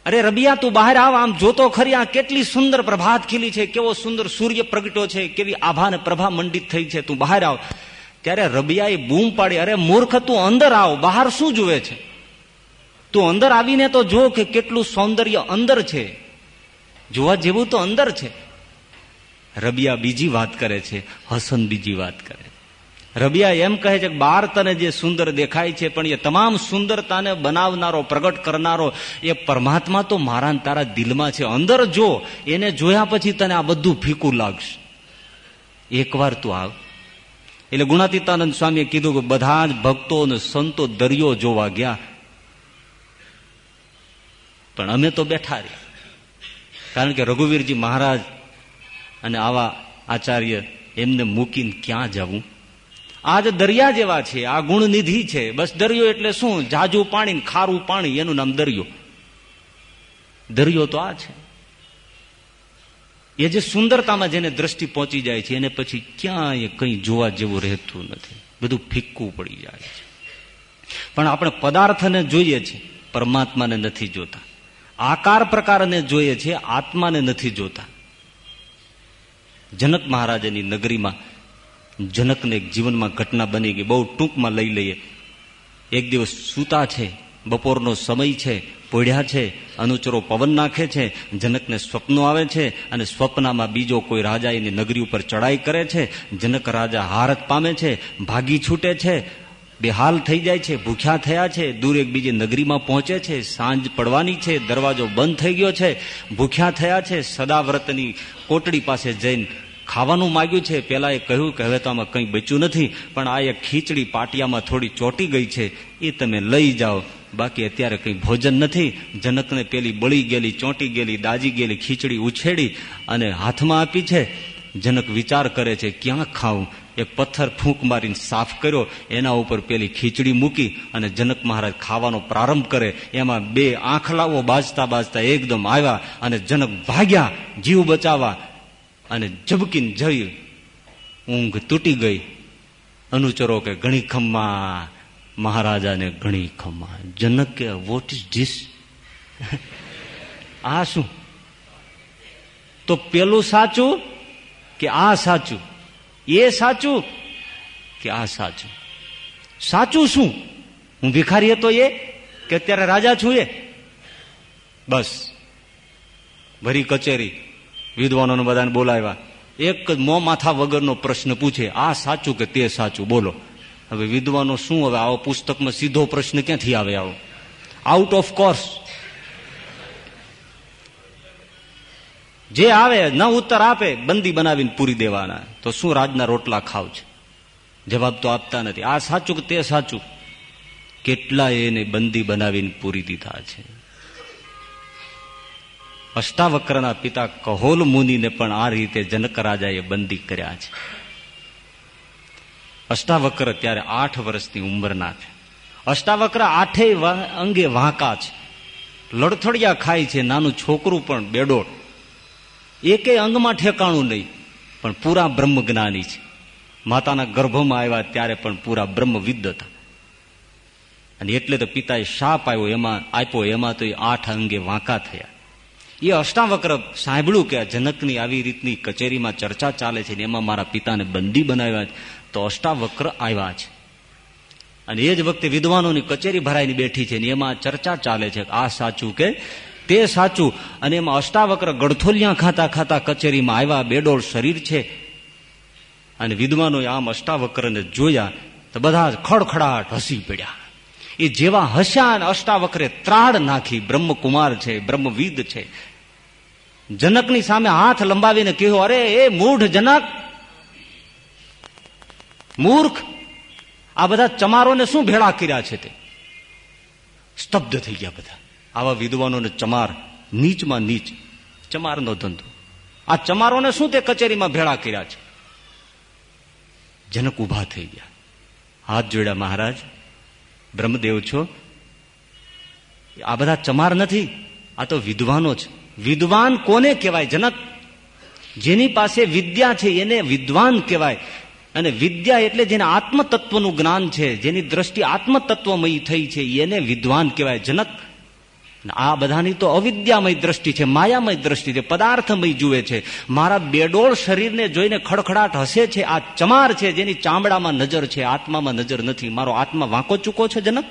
અરે રબિયા, તું બહાર આવ, આમ જોતો ખરી આ કેટલી સુંદર પ્રભાત ખીલી છે, કેવો સુંદર સૂર્ય પ્રગટ્યો છે, કેવી આભા ને પ્રભા મંડિત થઈ છે, તું બહાર આવ. ત્યારે રબિયાએ બૂમ પાડી, અરે મૂર્ખ, તું અંદર આવ, બહાર શું જુએ છે? તું અંદર આવીને તો જો કે કેટલું સૌંદર્ય અંદર છે. જોવા જેવું તો અંદર છે. રબિયા બીજી વાત કરે છે, હસન બીજી વાત કરે રબિયા એમ કહે છે કે બાર તને જે સુંદર દેખાય છે, પણ એ તમામ સુંદરતાને બનાવનારો, પ્રગટ કરનારો, એ પરમાત્મા તો મારા તારા દિલમાં છે. અંદર જો, એને જોયા પછી તને આ બધું ફીકું લાગશે. એકવાર તું આવ. એટલે ગુણાતીતાનંદ સ્વામીએ કીધું કે બધા જ ભક્તો અને સંતો દરિયો જોવા ગયા. પણ અમે તો બેઠા રહ્યા. કારણ કે રઘુવીરજી મહારાજ અને આવા આચાર્ય એમને મૂકીને ક્યાં જવું? આજ દરિયા જેવા છે, આ ગુણનિધિ છે. બસ દરિયો એટલે શું? જાજુ પાણી ખારું પાણી, એનું નામ દરિયો. દરિયો તો આ છે. એ જે સુંદરતામાં જેને દ્રષ્ટિ પહોંચી જાય છે, એને પછી ક્યાંય કંઈ જોવા જેવું રહેતું નથી. બધું ફિક્કું પડી જાય છે. પણ આપણે પદાર્થને જોઈએ છીએ પરમાત્માને નથી જોતા. આકાર પ્રકારને જોઈએ છીએ આત્માને નથી જોતા. જનક મહારાજાની નગરીમાં જનકને જીવનમાં ઘટના બની ગઈ. બહુ ટૂંકમાં લઈ લઈએ. એક દિવસ સૂતા છે, બપોરનો સમય છે, પોઢ્યા છે, અનુચરો પવન નાખે છે, જનકને સ્વપ્નો આવે છે અને સ્વપ્નમાં બીજો કોઈ રાજા એની નગરી ઉપર ચડાઈ કરે છે. જનક રાજા હારત પામે છે, ભાગી છૂટે છે બેહાલ થઈ જાય છે, ભૂખ્યા થયા છે, દૂર એક બીજી નગરીમાં પહોંચે છે, સાંજ પડવાની છે, દરવાજો બંધ થઈ ગયો છે, ભૂખ્યા થયા છે, સદાવ્રતની કોટડી પાસે જઈને ખાવાનું માગ્યું છે. પેલા એ કહ્યું કે હવે તો આમાં કંઈ બચ્યું નથી, પણ આ એક ખીચડી પાટિયામાં થોડી ચોટી ગઈ છે, એ તમે લઈ જાઓ. બાકી અત્યારે કંઈ ભોજન નથી. જનકને પેલી બળી ગયેલી, ચોંટી ગયેલી, દાજી ગયેલી ખીચડી ઉછેડી અને હાથમાં આપી છે. જનક વિચાર કરે છે, ક્યાં ખાવું એક પથ્થર ફૂંક મારીને સાફ કર્યો, એના ઉપર પેલી ખીચડી મૂકી અને જનક મહારાજ ખાવાનો પ્રારંભ કરે. એમાં બે આંખલાઓ બાજતા બાજતા એકદમ આવ્યા અને જનક ભાગ્યા, જીવ બચાવવા અને ઝબકીને જઈ ઊંઘ તૂટી ગઈ. અનુચરો કે ઘણી ખમ્મા, મહારાજાને ઘણી ખમ્મા. જનક કે વોટ ઇઝ ધીસ આ શું? તો પેલું સાચું કે આ સાચું? એ સાચું? કે આ સાચું? સાચું શું? હું ભિખારી હતો એ? કે અત્યારે રાજા છું એ? બસ. ભરી કચેરી. વિદ્વાનોને બધાને બોલાવ્યા. એક જ મો માથા વગરનો પ્રશ્ન પૂછે, આ સાચું કે તે સાચું? બોલો. હવે વિદ્વાનો શું હવે આવો પુસ્તકમાં સીધો પ્રશ્ન ક્યાંથી આવે આવો? આઉટ ઓફ કોર્સ જે આવે, ન ઉત્તર આપે, બંદી બનાવીને પૂરી દેવાના. તો શું રાજના રોટલા ખાવ છે? જવાબ તો આપતા નથી. આ સાચું કે તે સાચું? કેટલા એને બંદી બનાવીને પૂરી દીધા છે. અષ્ટાવક્રના પિતા કહોલ મુનિને પણ આ રીતે જનક રાજાએ બંદી કર્યા છે. અષ્ટાવક્ર ત્યારે આઠ વર્ષની ઉંમરના છે. અષ્ટાવક્ર આઠે અંગે વાંકા છે. લડથડિયા ખાય છે, નાનું છોકરું પણ બેડોળ એકે અંગમાં ઠેકાણું નહીં, પણ પૂરા બ્રહ્મ જ્ઞાની છે. માતાના ગર્ભમાં આવ્યા ત્યારે પણ પૂરા બ્રહ્મવિદ્ધ હતા. અને એટલે તો પિતાએ શાપ આવ્યો એમાં આપ્યો, એમાં તો એ આઠ અંગે વાંકા થયા. એ અષ્ટાવક્ર સાંભળ્યું કે આ જનકની આવી રીતની કચેરીમાં ચર્ચા ચાલે છે ને એમાં મારા પિતાને બંદી બનાવ્યા તો અષ્ટાવક્ર આવ્યા છે. અને એ જ વખતે વિદ્વાનોની કચેરી ભરાઈને બેઠી છે ને એમાં ચર્ચા ચાલે છે આ સાચું કે તે સાચું અને એમાં અષ્ટાવક્ર ગળથોલિયા ખાતા ખાતા કચેરીમાં આવ્યા, બેડોળ શરીર છે. અને વિદ્વાનોએ આમ અષ્ટાવક્રને જોયા તો બધા ખડખડાટ હસી પડ્યા. એ જેવા હસ્યા અને અષ્ટાવક્રે ત્રાડ નાખી, બ્રહ્મકુમાર છે, બ્રહ્મવિદ છે. જનકની સામે હાથ લંબાવીને કહ્યું, અરે, એ મૂઢ જનક, મૂર્ખ, આ બધા ચમારોને શું ભેળા કર્યા છે તે? સ્તબ્ધ થઈ ગયા બધા. આવા વિદ્વાનોને ચમાર નીચમાં નીચ, ચમારનો ધંધો. આ ચમારોને શું તે કચેરીમાં ભેળા કર્યા છે? જનક ઊભા થઈ ગયા. હાથ જોડ્યા, મહારાજ, બ્રહ્મદેવ છો? આ બધા ચમાર નથી, આ તો વિદ્વાનો છે. વિદ્વાન કોને કહેવાય, જનક? જેની પાસે વિદ્યા છે, એને વિદ્વાન કહેવાય. અને વિદ્યા એટલે જેને આત્મતત્વનું જ્ઞાન છે, જેની દ્રષ્ટિ આત્મતત્વમય થઈ છે, એને વિદ્વાન કહેવાય, જનક. આ બધાની તો અવિદ્યામય દ્રષ્ટિ છે, માયામય દ્રષ્ટિ છે, પદાર્થમય જુએ છે. મારા બેડોળ શરીરને જોઈને ખડખડાટ હસે છે, આ ચમાર છે જેની ચામડામાં નજર છે, આત્મામાં નજર નથી. મારો આત્મા વાંકો ચૂકો છે, જનક?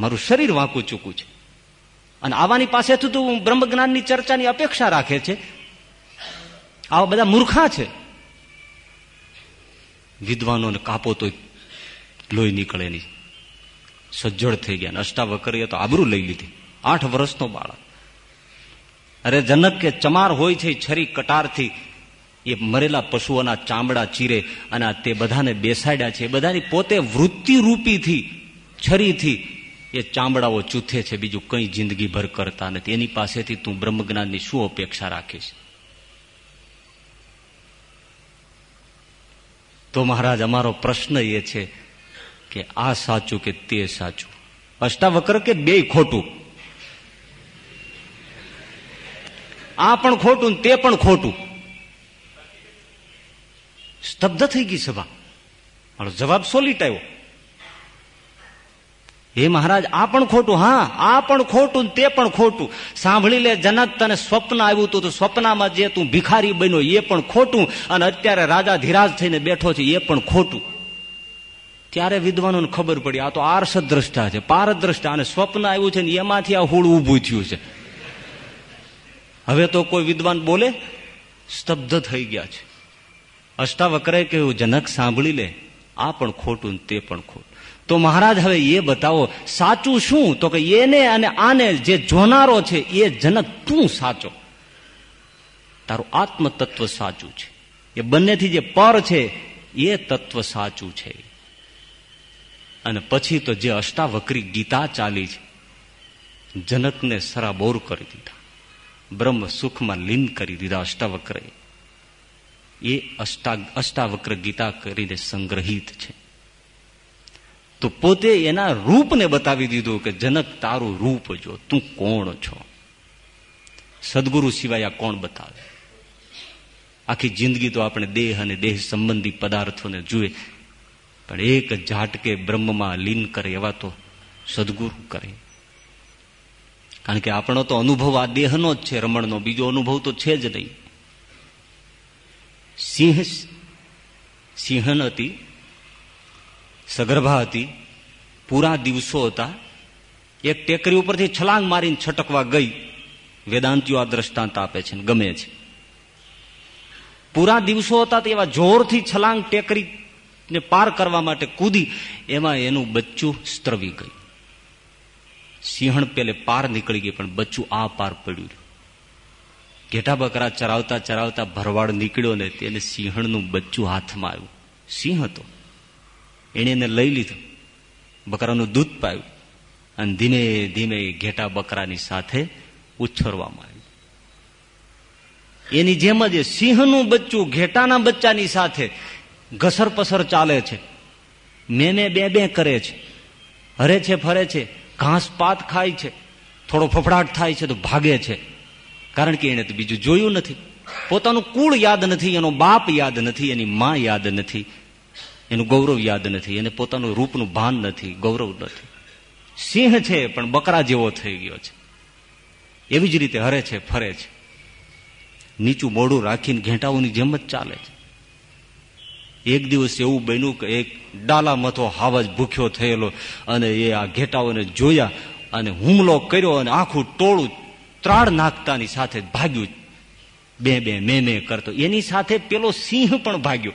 મારું શરીર વાંકું ચૂકું છે. અને આવાની પાસેથી તો બ્રહ્મજ્ઞાનની ચર્ચાની અપેક્ષા રાખે છે. આવા બધા મૂર્ખા છે. વિદ્વાનોને કાપો તો લોહી નીકળે નહીં. સજ્જડ થઈ ગયા અષ્ટાવકરીએ તો આબરૂ લઈ લીધી. આઠ વર્ષનો બાળક. અરે જનક કે ચમાર હોય છે છરી કટારથી, એ મરેલા પશુઓના ચામડા ચીરે અને તે બધાને બેસાડ્યા છે. બધાની પોતે વૃત્તિ રૂપીથી છરીથી એ ચામડાઓ ચૂથે છે, બીજું કંઈ જિંદગીભર કરતા નથી. એની પાસેથી તું બ્રહ્મજ્ઞાનની શું અપેક્ષા રાખીશ? તો મહારાજ, અમારો પ્રશ્ન એ છે કે આ સાચું કે તે સાચું? અષ્ટાવક્ર કે બે ખોટું? આ પણ ખોટું તે પણ ખોટું? સ્તબ્ધ થઈ ગઈ સભા. જવાબ સોલિટ આવ્યો. હે મહારાજ, આ પણ ખોટું, હા, આ પણ ખોટું તે પણ ખોટું. સાંભળી લે, જનક તને સ્વપ્ન આવ્યું તું તો સ્વપ્નમાં જે તું ભિખારી બન્યો એ પણ ખોટું અને અત્યારે રાજા ધીરાજ થઈને બેઠો છે એ પણ ખોટું. ત્યારે વિદ્વાનોને ખબર પડી, આ તો આર્ષ દ્રષ્ટા છે, પારદ્રષ્ટા અને સ્વપ્ન આવ્યું છે ને એમાંથી આ હુળ ઊભું થયું છે. હવે તો કોઈ વિદ્વાન બોલે, સ્તબ્ધ થઈ ગયા છે. અષ્ટાવક્રે કહ્યું, જનક સાંભળી લે, આ પણ ખોટું તે પણ ખોટું. તો મહારાજ, હવે એ બતાવો, સાચું શું? તો કે એને અને આને જે જોનારો છે, એ જનક તું સાચો. તારું આત્મ તત્વ સાચું છે. એ બંનેથી જે પર છે, એ તત્વ સાચું છે. અને પછી તો જે અષ્ટાવક્રી ગીતા ચાલી છે, જનકને સરાબોર કરી દીધા. બ્રહ્મ સુખમાં લીન કરી દીધા અષ્ટાવક્રે એ અષ્ટા, અષ્ટાવક્ર ગીતા કરીને સંગ્રહિત છે. તો પોતે એના રૂપને બતાવી દીધું કે, જનક તારું રૂપ જો, તું કોણ છો? સદગુરુ સિવાય આ કોણ બતાવે? આખી જિંદગી તો આપણે દેહ અને દેહ સંબંધી પદાર્થોને જુએ પણ એક ઝાટકે બ્રહ્મમાં લીન કરે એવા તો સદગુરુ કરે. કારણ કે આપણો તો અનુભવ આ દેહનો જ છે, રમણનો. બીજો અનુભવ તો છે જ નહીં. સિંહ સિંહન હતી, સગર્ભા હતી, પૂરા દિવસો હતા. એક ટેકરી ઉપરથી છલાંગ મારીને છટકવા ગઈ. વેદાંતિઓ આ દ્રષ્ટાંત આપે છે ગમે છે. પૂરા દિવસો હતા એવા જોરથી છલાંગ ટેકરી ને પાર કરવા માટે કૂદી, એમાં એનું બચ્ચું સ્ત્રવી ગયું. સિંહણ પેલે પાર નીકળી ગઈ, પણ બચ્ચું આ પાર પડ્યું ઘેટા બકરા ચરાવતા ચરાવતા ભરવાડ નીકળ્યો ને તેને સિંહણનું બચ્ચું હાથમાં આવ્યું. સિંહ હતો. એણે એને લઈ લીધું. બકરાનું દૂધ પાયું અને ધીમે ધીમે ઘેટા બકરાની સાથે ઉછરવામાં આવ્યું. એની જેમ જ સિંહનું બચ્ચું ઘેટાના બચ્ચાની સાથે ઘસર પસર ચાલે છે. મેને બે બે કરે છે. હરે છે, ફરે છે. ઘાસ પાત ખાય છે. થોડો ફફડાટ થાય છે તો ભાગે છે. કારણ કે એને તો બીજું જોયું નથી. પોતાનું કુળ યાદ નથી, એનો બાપ યાદ નથી, એની માં યાદ નથી. એનું ગૌરવ યાદ નથી, એને પોતાનું રૂપનું ભાન નથી, ગૌરવ નથી. સિંહ છે, પણ બકરા જેવો થઈ ગયો છે. એવી જ રીતે હરે છે, ફરે છે. નીચું મોડું રાખીને ઘેટાઓની જેમ જ ચાલે છે. એક દિવસ એવું બન્યું કે એક ડાલા મથો હાવજ ભૂખ્યો થયેલો અને એ આ ઘેટાઓને જોયા અને હુમલો કર્યો અને આખું ટોળું ત્રાડ નાખતાની સાથે ભાગ્યું. બે બે મે મે કરતો. એની સાથે પેલો સિંહ પણ ભાગ્યો.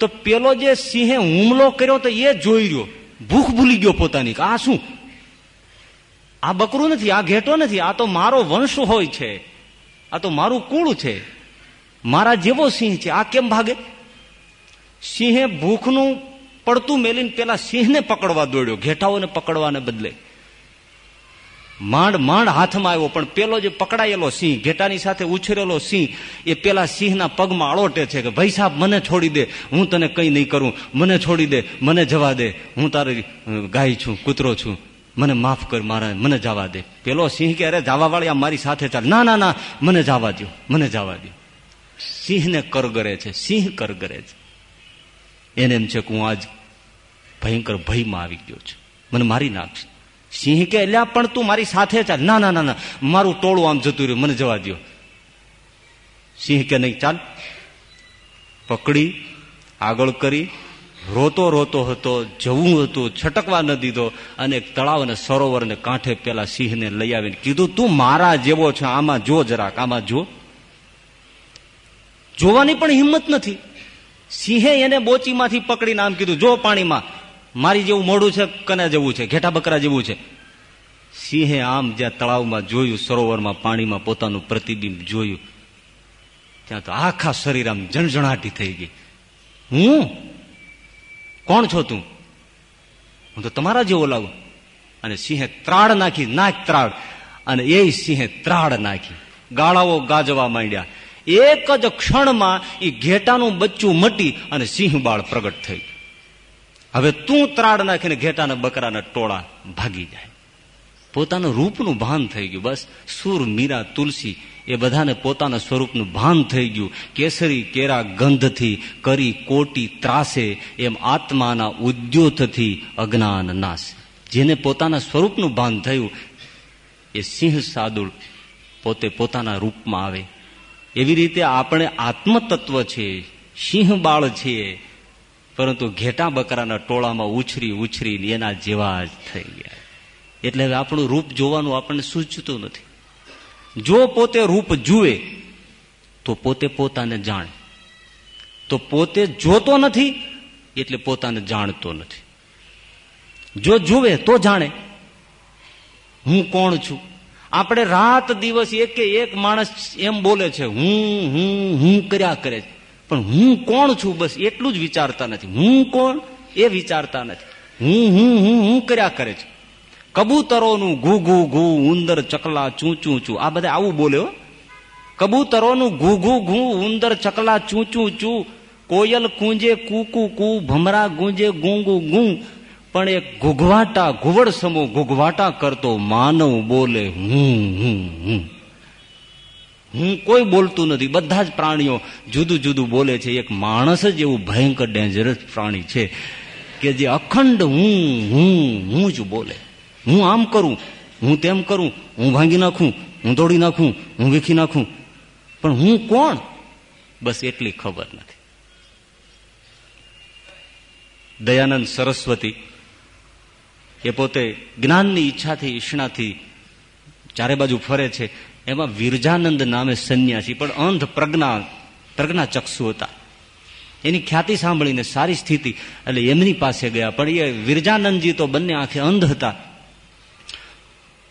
તો પેલો જે સિંહે હુમલો કર્યો તો એ જોઈ રહ્યો. ભૂખ ભૂલી ગયો પોતાની. આ શું? આ બકરું નથી, આ ઘેટો નથી, આ તો મારો વંશ હોય છે. આ તો મારું કુળ છે. મારા જેવો સિંહ છે. આ કેમ ભાગે? સિંહે ભૂખનું પડતું મેલીને પેલા સિંહને પકડવા દોડ્યો, ઘેટાઓને પકડવાને બદલે. માંડ માંડ હાથમાં આવ્યો, પણ પેલો જે પકડાયેલો સિંહ, ઘેટાની સાથે ઉછરેલો સિંહ, એ પેલા સિંહના પગમાં આળોટે છે કે, ભાઈ સાહેબ, મને છોડી દે, હું તને કઈ નહીં કરું, મને છોડી દે, મને જવા દે, હું તારી ગાય છું, કૂતરો છું, મને માફ કર મારા, મને જવા દે. પેલો સિંહ કે, અરે જવા વાળી મારી સાથે ચાલ. ના ના ના, મને જવા દો મને જવા દો સિંહને કરગરે છે, સિંહ કરગરે છે. એને એમ છે કે હું આજ ભયંકર ભયમાં આવી ગયો છું. મને મારી નાખશે સિંહ કે એટલે પણ તું મારી સાથે ચાલ. ના ના ના મારું ટોળું આમ જતું રહ્યું. મને જવા દો સિંહ કે, નહીં, ચાલ. પકડી, આગળ કરી. રોતો રોતો હતો, જવું હતું, છટકવા ન દીધો. અને તળાવ અને સરોવરને કાંઠે પેલા સિંહને લઈ આવીને કીધું, તું મારા જેવો છે. આમાં જો જરાક, આમાં જો જોવાની પણ હિંમત નથી. સિંહે એને બોચીમાંથી પકડીને આમ કીધું, જો પાણીમાં, મારી જેવું મોડું છે, કને જેવું છે, ઘેટા બકરા જેવું છે. સિંહે આમ જ્યાં તળાવમાં જોયું, સરોવરમાં પાણીમાં પોતાનું પ્રતિબિંબ જોયું, ત્યાં તો આખા શરીર આમ જણજણાટી થઈ ગઈ. હું? કોણ છો તું? હું તો તમારા જેવો લાગુ અને સિંહે ત્રાડ નાખી નાખ ત્રાડ, અને એ સિંહે ત્રાડ નાખી. ગાળાઓ ગાજવા માંડ્યા. એક જ ક્ષણમાં એ ઘેટાનું બચ્ચું મટી અને સિંહ બાળ પ્રગટ થઈ. હવે તું ત્રાડ નાખીને ઘેટાના બકરાના ટોળા ભાગી જાય. પોતાના રૂપનું ભાન થઈ ગયું. બસ સુર, મીરા, તુલસી એ બધાને પોતાના સ્વરૂપનું ભાન થઈ ગયું. કેસરી, કેરા ગંધથી, કરી, કોટી, ત્રાસે એમ આત્માના ઉદ્યોતથી અજ્ઞાન નાશ. જેને પોતાના સ્વરૂપનું ભાન થયું, એ સિંહ સાદુળ પોતે પોતાના રૂપમાં આવે. એવી રીતે આપણે આત્મતત્વ છે, સિંહ બાળ છીએ પરંતુ ઘેટા બકરાના ટોળામાં ઉછરી ઉછરી એના જેવા જ થઈ ગયા. એટલે હવે આપણું રૂપ જોવાનું આપણને સૂચતું નથી. જો પોતે રૂપ જુએ, તો પોતે પોતાને જાણે. તો પોતે જોતો નથી, એટલે પોતાને જાણતો નથી. જો જુએ તો જાણે, હું કોણ છું? આપણે રાત દિવસ એક એક માણસ એમ બોલે છે, હું હું હું કર્યા કરે છે. પણ હું કોણ છું બસ એટલું જ વિચારતા નથી. હું કોણ? એ વિચારતા નથી. હું હું હું હું કર્યા કરે છે. કબૂતરોનું ઘુ ઘુ ઘુ, ઉંદર, ચકલા, ચૂં ચૂં, ચૂ. આ બધા આવું બોલ્યો કબૂતરોનું ઘુ ઘુ ઘુ, ઉંદર, ચકલા, ચૂં ચૂં, ચૂ. કોયલ કુંજે કુ કુ, ભમરા ગુંજે, ગુંગુ, ગું. પણ એક ઘુઘવાટા, ઘુવડ સમૂહ ઘુઘવાટા કરતો માનવ બોલે હું હું હું. હું કોઈ બોલતું નથી. બધા જ પ્રાણીઓ જુદું જુદું બોલે છે. એક માણસ જ એવું ભયંકર ડેન્જરસ પ્રાણી છે કે જે અખંડ હું હું હું જ બોલે. હું આમ કરું, હું તેમ કરું, હું ભાંગી નાખું, હું તોડી નાખું, હું વીખી નાખું. પણ હું કોણ? બસ એટલી ખબર નથી. દયાનંદ સરસ્વતી એ પોતે જ્ઞાનની ઈચ્છાથી ઈષ્ણાથી ચારે બાજુ ફરે છે. એમાં વિરજાનંદ નામે સંન્યાસી, પણ અંધ પ્રજ્ઞા પ્રજ્ઞા ચક્ષુ હતા. એની ખ્યાતિ સાંભળીને સારી સ્થિતિ, એટલે એમની પાસે ગયા. પણ એ વિરજાનંદજી તો બંને આંખે અંધ હતા.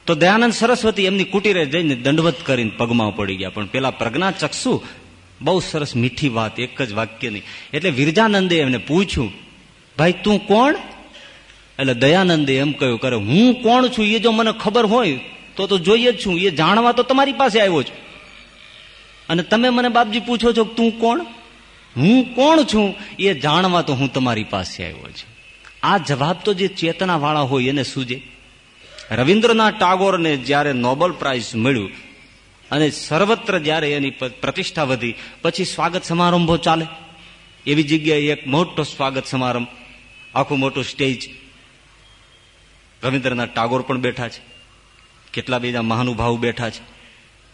તો દયાનંદ સરસ્વતી એમની કુટીરે જઈને દંડવત કરીને પગમાં પડી ગયા. પણ પેલા પ્રજ્ઞા ચક્ષુ બહુ સરસ મીઠી વાત, એક જ વાક્યની. એટલે વિરજાનંદે એમને પૂછ્યું, ભાઈ, તું કોણ? એટલે દયાનંદે એમ કહ્યું, કરે, હું કોણ છું એ જો મને ખબર હોય, તો તો જોઈએ જ છું. એ જાણવા તો તમારી પાસે આવ્યો છું. અને તમે મને બાપજી પૂછો છો તું કોણ? હું કોણ છું? એ જાણવા તો હું તમારી પાસે આવ્યો છું. આ જવાબ તો જે ચેતના વાળા હોય એને સૂજે. રવિન્દ્રનાથ ટાગોરને જ્યારે નોબલ પ્રાઇઝ મળ્યું અને સર્વત્ર જ્યારે એની પ્રતિષ્ઠા વધી, પછી સ્વાગત સમારંભો ચાલે. એવી જગ્યાએ એક મોટો સ્વાગત સમારંભ, આખું મોટું સ્ટેજ રવિન્દ્રનાથ ટાગોર પણ બેઠા છે. કેટલા બીજા મહાનુભાવ બેઠા છે.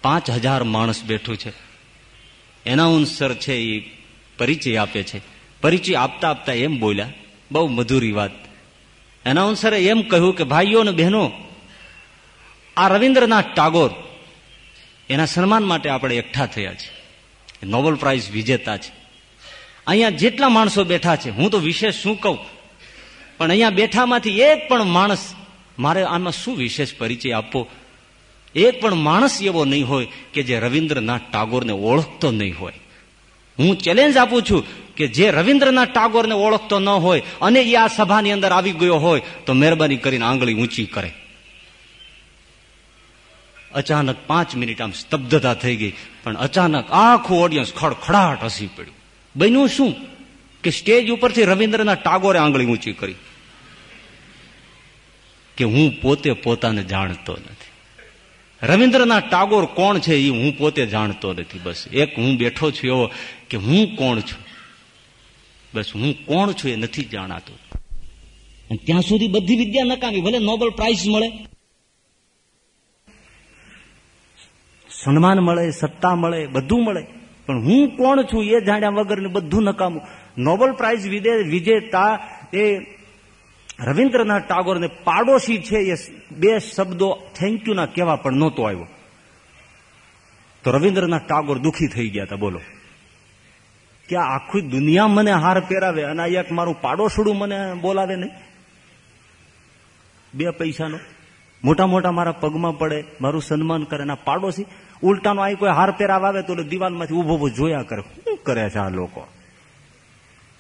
પાંચ હજાર માણસ બેઠું છે. એનાઉન્સર છે એ પરિચય આપે છે. પરિચય આપતા આપતા એમ બોલ્યા. બહુ મધુરી વાત. એનાઉન્સરે એમ કહ્યું કે, ભાઈઓ અને બહેનો, આ રવિન્દ્રનાથ ટાગોર એના સન્માન માટે આપણે એકઠા થયા છે. નોબલ પ્રાઇઝ વિજેતા છે. અહીંયા જેટલા માણસો બેઠા છે, હું તો વિશેષ શું કહું? પણ અહીંયા બેઠામાંથી એક પણ માણસ, મારે આમાં શું વિશેષ પરિચય આપવો? એક પણ માણસ એવો નહીં હોય કે જે રવિન્દ્રનાથ ટાગોરને ઓળખતો નહીં હોય. હું ચેલેન્જ આપું છું કે જે રવિન્દ્રનાથ ટાગોરને ઓળખતો ન હોય અને એ આ સભાની અંદર આવી ગયો હોય, તો મહેરબાની કરીને આંગળી ઊંચી કરે. અચાનક પાંચ મિનિટ આમ સ્તબ્ધતા થઈ ગઈ, પણ અચાનક આખું ઓડિયન્સ ખડખડાટ હસી પડ્યું. બન્યું શું? કે સ્ટેજ ઉપરથી રવિન્દ્રનાથ ટાગોરે આંગળી ઊંચી કરી કે હું પોતે પોતાને જાણતો નથી. રવિન્દ્રનાથ ટાગોર કોણ છે એ હું પોતે જાણતો નથી. બસ એક હું બેઠો છું એવો કે હું કોણ છું? બસ હું કોણ છું એ નથી જાણાતો. ત્યાં સુધી બધી વિદ્યા નકામી, ભલે નોબલ પ્રાઇઝ મળે. સન્માન મળે, સત્તા મળે, બધું મળે. પણ હું કોણ છું એ જાણ્યા વગર બધું નકામું. નોબલ પ્રાઇઝ વિજેતા એ રવિન્દ્રનાથ ટાગોરને પાડોશી છે એ બે શબ્દો થેન્ક યુ ના કહેવા પણ નહોતો આવ્યો. તો રવિન્દ્રનાથ ટાગોર દુખી થઈ ગયા હતા, બોલો. કે આખી દુનિયા મને હાર પહેરાવે અને એક મારું પાડોશડું મને બોલાવે નહીં? બે પૈસાનો. મોટા મોટા મારા પગમાં પડે, મારું સન્માન કરે ના પાડોશી. ઉલટાનો આ કોઈ હાર પહેરાવ આવે તો દિવાલમાંથી ઊભો ઊભો જોયા કરે. શું કરે છે આ લોકો?